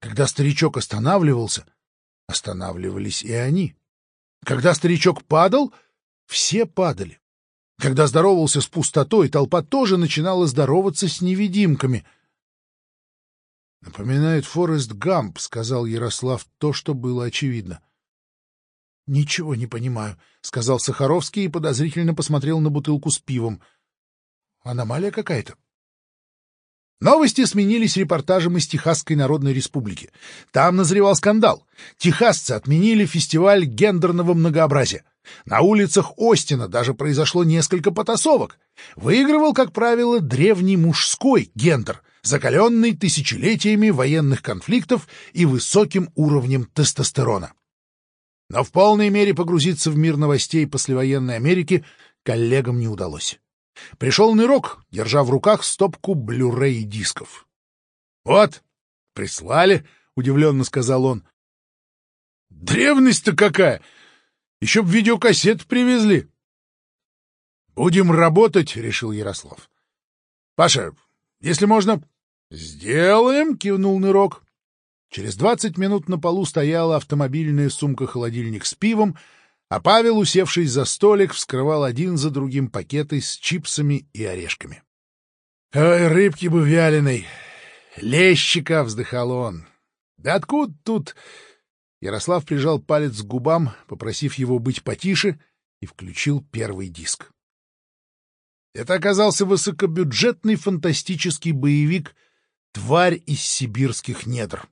Когда старичок останавливался, останавливались и они. Когда старичок падал, все падали. Когда здоровался с пустотой, толпа тоже начинала здороваться с невидимками. «Напоминает Форест Гамп», — сказал Ярослав то, что было очевидно. — Ничего не понимаю, — сказал Сахаровский и подозрительно посмотрел на бутылку с пивом. — Аномалия какая-то. Новости сменились репортажем из Техасской Народной Республики. Там назревал скандал. Техасцы отменили фестиваль гендерного многообразия. На улицах Остина даже произошло несколько потасовок. Выигрывал, как правило, древний мужской гендер, закаленный тысячелетиями военных конфликтов и высоким уровнем тестостерона. Но в полной мере погрузиться в мир новостей послевоенной Америки коллегам не удалось. Пришел Нырок, держа в руках стопку блюрей дисков. «Вот, прислали, — удивленно сказал он. — Древность-то какая! Еще б видеокассет привезли. — Будем работать, — решил Ярослав. — Паша, если можно... — Сделаем, — кивнул Нырок. Через двадцать минут на полу стояла автомобильная сумка-холодильник с пивом, а Павел, усевшись за столик, вскрывал один за другим пакеты с чипсами и орешками. — Ой, рыбки бы вяленой! Лещика! — вздыхал он. — Да откуда тут... Ярослав прижал палец к губам, попросив его быть потише, и включил первый диск. Это оказался высокобюджетный фантастический боевик «Тварь из сибирских недр».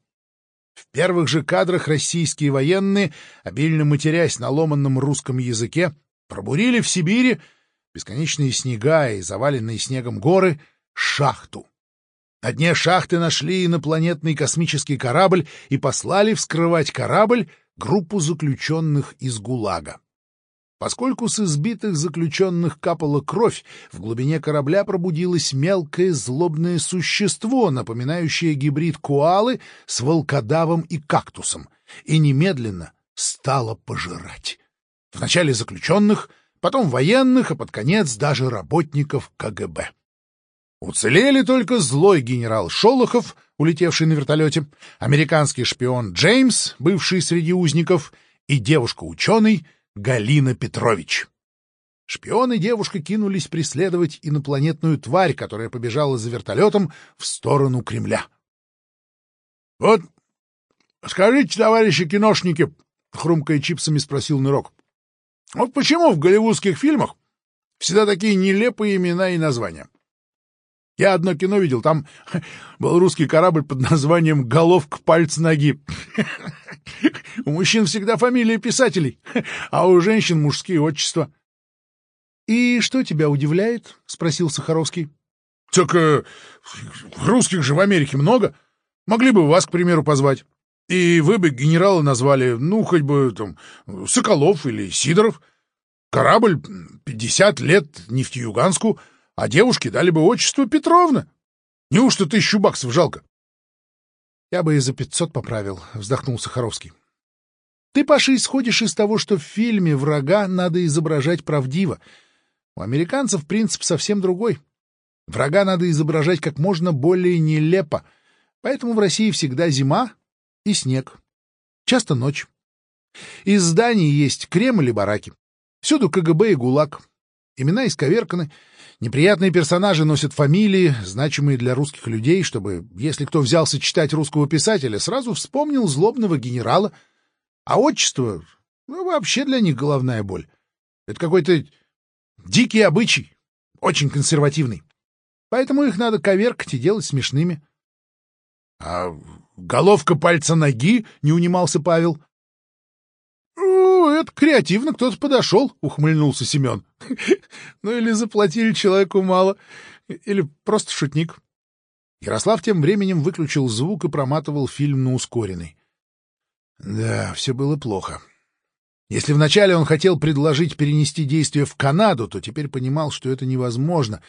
В первых же кадрах российские военные, обильно матерясь на ломанном русском языке, пробурили в Сибири бесконечные снега и заваленные снегом горы шахту. На дне шахты нашли инопланетный космический корабль и послали вскрывать корабль группу заключенных из ГУЛАГа. Поскольку с избитых заключенных капала кровь, в глубине корабля пробудилось мелкое злобное существо, напоминающее гибрид куалы с волкодавом и кактусом, и немедленно стало пожирать. Вначале заключенных, потом военных, а под конец даже работников КГБ. Уцелели только злой генерал Шолохов, улетевший на вертолете, американский шпион Джеймс, бывший среди узников, и девушка-ученый Галина Петрович. Шпион и девушка кинулись преследовать инопланетную тварь, которая побежала за вертолетом в сторону Кремля. — Вот скажите, товарищи киношники, — хрумкая чипсами спросил Нырок, — вот почему в голливудских фильмах всегда такие нелепые имена и названия? Я одно кино видел, там был русский корабль под названием «Головка пальц ноги». У мужчин всегда фамилии писателей, а у женщин мужские отчества. — И что тебя удивляет? — спросил Сахаровский. — Так э, русских же в Америке много. Могли бы вас, к примеру, позвать. И вы бы генерала назвали, ну, хоть бы там Соколов или Сидоров. Корабль пятьдесят лет нефтеюганску — а девушке дали бы отчество Петровна. Неужто тысячу баксов жалко? — Я бы и за пятьсот поправил, — вздохнул Сахаровский. — Ты, Паша, исходишь из того, что в фильме врага надо изображать правдиво. У американцев принцип совсем другой. Врага надо изображать как можно более нелепо, поэтому в России всегда зима и снег. Часто ночь. Из зданий есть Кремль и бараки. Всюду КГБ и ГУЛАГ. Имена исковерканы — Неприятные персонажи носят фамилии, значимые для русских людей, чтобы, если кто взялся читать русского писателя, сразу вспомнил злобного генерала. А отчество ну, вообще для них головная боль. Это какой-то дикий обычай, очень консервативный. Поэтому их надо коверкать и делать смешными. — А головка пальца ноги? — не унимался Павел это креативно кто-то подошел, — ухмыльнулся Семен. — Ну или заплатили человеку мало, или просто шутник. Ярослав тем временем выключил звук и проматывал фильм на ускоренный. Да, все было плохо. Если вначале он хотел предложить перенести действие в Канаду, то теперь понимал, что это невозможно.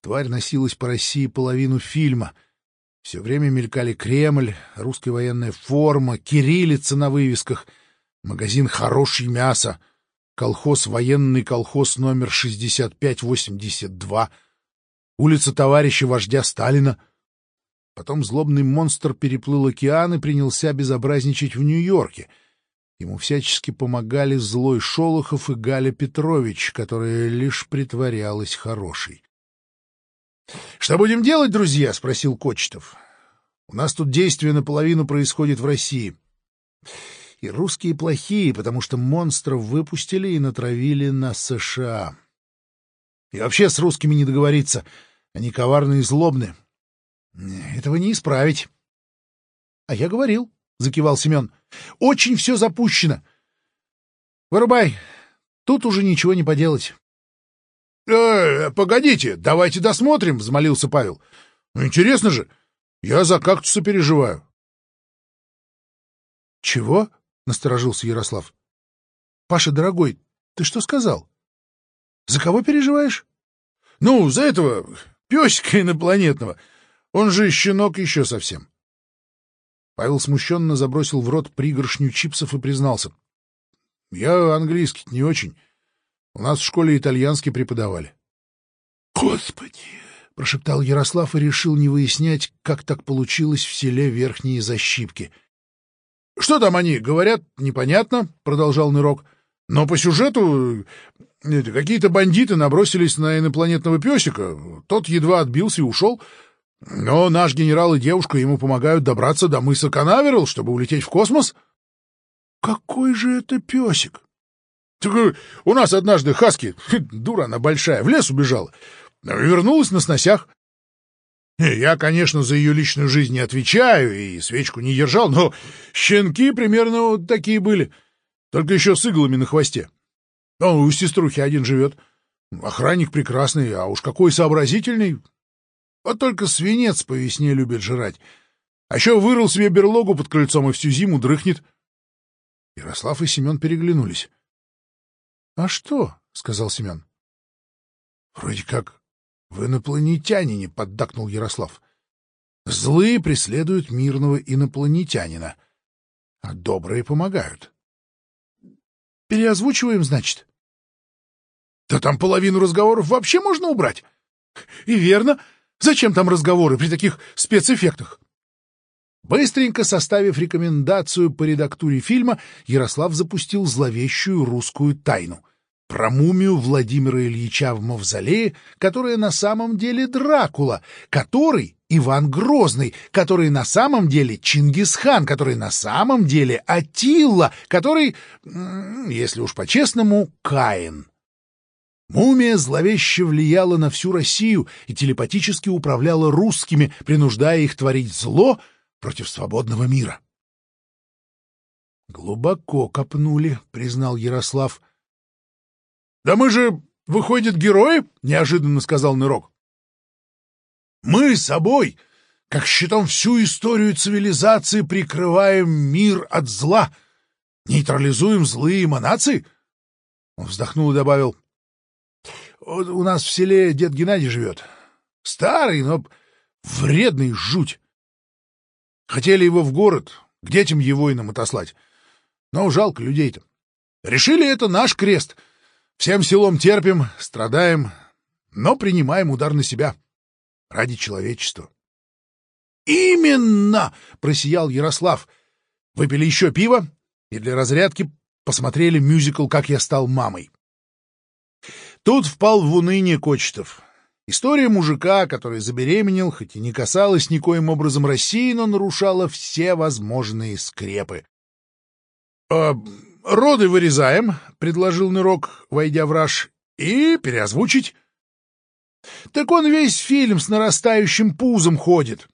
Тварь носилась по России половину фильма. Все время мелькали Кремль, русская военная форма, кириллица на вывесках — магазин «Хорошее мясо», колхоз «Военный колхоз» номер 6582, улица товарища вождя Сталина. Потом злобный монстр переплыл океан и принялся безобразничать в Нью-Йорке. Ему всячески помогали злой Шолохов и Галя Петрович, которая лишь притворялась хорошей. — Что будем делать, друзья? — спросил Кочетов. — У нас тут действие наполовину происходит в России. И русские плохие, потому что монстров выпустили и натравили на США. И вообще с русскими не договориться. Они коварные и злобные. Этого не исправить. — А я говорил, — закивал Семен. — Очень все запущено. Вырубай. Тут уже ничего не поделать. «Э, — погодите, давайте досмотрим, — взмолился Павел. — Ну, интересно же. Я за кактуса переживаю. — Чего? Насторожился Ярослав. — Паша, дорогой, ты что сказал? За кого переживаешь? — Ну, за этого песика инопланетного. Он же щенок еще совсем. Павел смущенно забросил в рот пригоршню чипсов и признался. — Я английский не очень. У нас в школе итальянский преподавали. — Господи! — прошептал Ярослав и решил не выяснять, как так получилось в селе Верхние Защипки. — Что там они говорят, непонятно, — продолжал Нырок. — Но по сюжету э, какие-то бандиты набросились на инопланетного песика. Тот едва отбился и ушел. Но наш генерал и девушка ему помогают добраться до мыса Канаверал, чтобы улететь в космос. — Какой же это песик? — Так э, у нас однажды Хаски, дура она большая, в лес убежала. Вернулась на сносях. Я, конечно, за ее личную жизнь не отвечаю и свечку не держал, но щенки примерно вот такие были, только еще с иглами на хвосте. Он у сеструхи один живет. Охранник прекрасный, а уж какой сообразительный. Вот только свинец по весне любит жрать. А еще вырыл себе берлогу под крыльцом и всю зиму дрыхнет. Ярослав и Семен переглянулись. — А что? — сказал Семен. — Вроде как в инопланетянине, — поддакнул Ярослав. — Злые преследуют мирного инопланетянина, а добрые помогают. — Переозвучиваем, значит? — Да там половину разговоров вообще можно убрать. — И верно. Зачем там разговоры при таких спецэффектах? Быстренько составив рекомендацию по редактуре фильма, Ярослав запустил зловещую русскую тайну про мумию Владимира Ильича в мавзолее, которая на самом деле Дракула, который Иван Грозный, который на самом деле Чингисхан, который на самом деле Атилла, который, если уж по-честному, Каин. Мумия зловеще влияла на всю Россию и телепатически управляла русскими, принуждая их творить зло против свободного мира. «Глубоко копнули», — признал Ярослав. «Да мы же, выходит, герои?» — неожиданно сказал Нырок. «Мы собой, как щитом всю историю цивилизации, прикрываем мир от зла, нейтрализуем злые эманации?» Он вздохнул и добавил — вот у нас в селе дед Геннадий живет. Старый, но вредный жуть. Хотели его в город, к детям его воинам отослать. Но жалко людей-то. Решили, это наш крест. Всем селом терпим, страдаем, но принимаем удар на себя. Ради человечества. «Именно!» — просиял Ярослав. Выпили еще пиво и для разрядки посмотрели мюзикл «Как я стал мамой». Тут впал в уныние Кочетов. История мужика, который забеременел, хоть и не касалась никоим образом России, но нарушала все возможные скрепы. «Э, «Роды вырезаем», — предложил Нырок, войдя в раж, — «и переозвучить». «Так он весь фильм с нарастающим пузом ходит».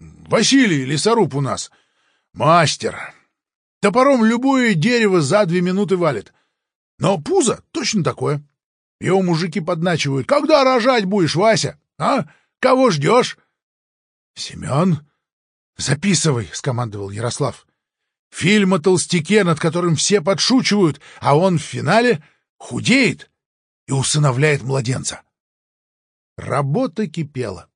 «Василий Лесоруб у нас. Мастер. Топором любое дерево за две минуты валит. Но пузо точно такое». Его мужики подначивают. «Когда рожать будешь, Вася? А? Кого ждешь?» «Семен, записывай», — скомандовал Ярослав. «Фильм о толстяке, над которым все подшучивают, а он в финале худеет и усыновляет младенца». Работа кипела.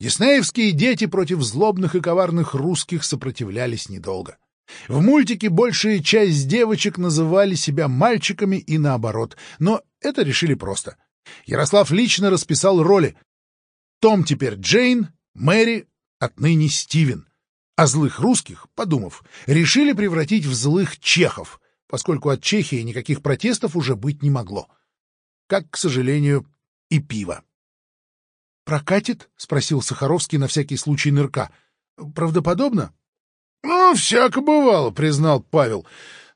Диснеевские дети против злобных и коварных русских сопротивлялись недолго. В мультике большая часть девочек называли себя мальчиками и наоборот, но это решили просто. Ярослав лично расписал роли. Том теперь Джейн, Мэри, отныне Стивен. А злых русских, подумав, решили превратить в злых чехов, поскольку от Чехии никаких протестов уже быть не могло. Как, к сожалению, и пиво. «Прокатит?» — спросил Сахаровский на всякий случай нырка. «Правдоподобно?» «Ну, всяко бывало», — признал Павел,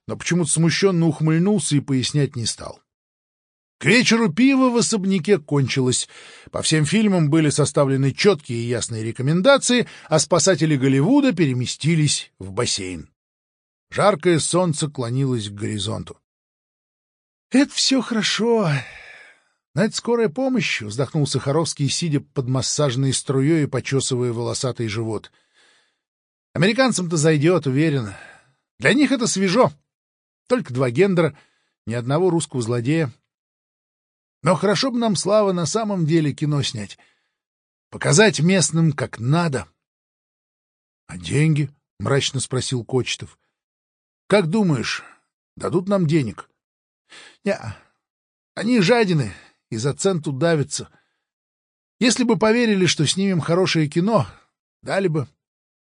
но почему-то смущенно ухмыльнулся и пояснять не стал. К вечеру пиво в особняке кончилось. По всем фильмам были составлены четкие и ясные рекомендации, а спасатели Голливуда переместились в бассейн. Жаркое солнце клонилось к горизонту. — Это все хорошо. Но это скорая помощь, — вздохнул Сахаровский, сидя под массажной струей и почесывая волосатый живот. — Американцам-то зайдет, уверен. Для них это свежо. Только два гендера, ни одного русского злодея. Но хорошо бы нам, Слава, на самом деле кино снять. Показать местным как надо. А деньги? — мрачно спросил Кочетов. — Как думаешь, дадут нам денег? — Не, они жадины и за центу давятся. Если бы поверили, что снимем хорошее кино, дали бы.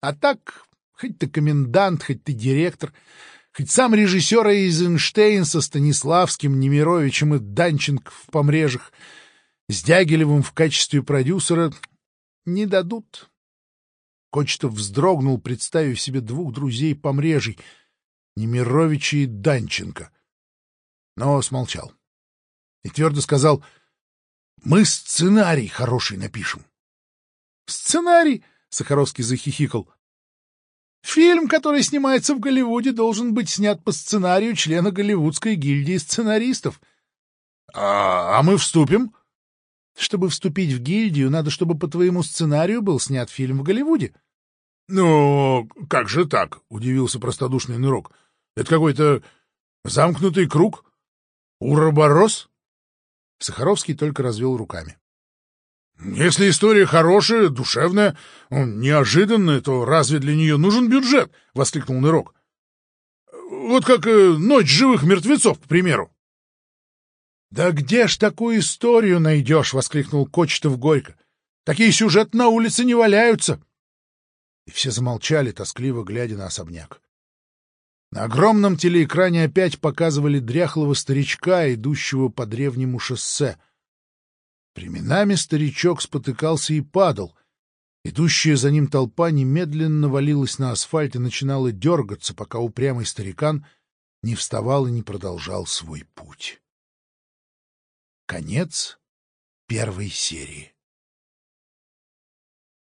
А так, хоть ты комендант, хоть ты директор, хоть сам режиссер Эйзенштейн со Станиславским, Немировичем и Данченко в помрежах, с Дягилевым в качестве продюсера не дадут. Кочетов вздрогнул, представив себе двух друзей помрежей, Немировича и Данченко, но смолчал. И твердо сказал, «Мы сценарий хороший напишем». «Сценарий?» — Сахаровский захихикал. «Фильм, который снимается в Голливуде, должен быть снят по сценарию члена Голливудской гильдии сценаристов». «А, а мы вступим?» Чтобы вступить в гильдию, надо, чтобы по твоему сценарию был снят фильм в Голливуде. — Ну, как же так? — удивился простодушный нырок. — Это какой-то замкнутый круг? Уроборос? Сахаровский только развел руками. — Если история хорошая, душевная, неожиданная, то разве для нее нужен бюджет? — воскликнул нырок. — Вот как э, «Ночь живых мертвецов», к примеру. «Да где ж такую историю найдешь?» — воскликнул Кочетов горько. «Такие сюжеты на улице не валяются!» И все замолчали, тоскливо глядя на особняк. На огромном телеэкране опять показывали дряхлого старичка, идущего по древнему шоссе. Временами старичок спотыкался и падал. Идущая за ним толпа немедленно валилась на асфальт и начинала дергаться, пока упрямый старикан не вставал и не продолжал свой путь. Конец первой серии.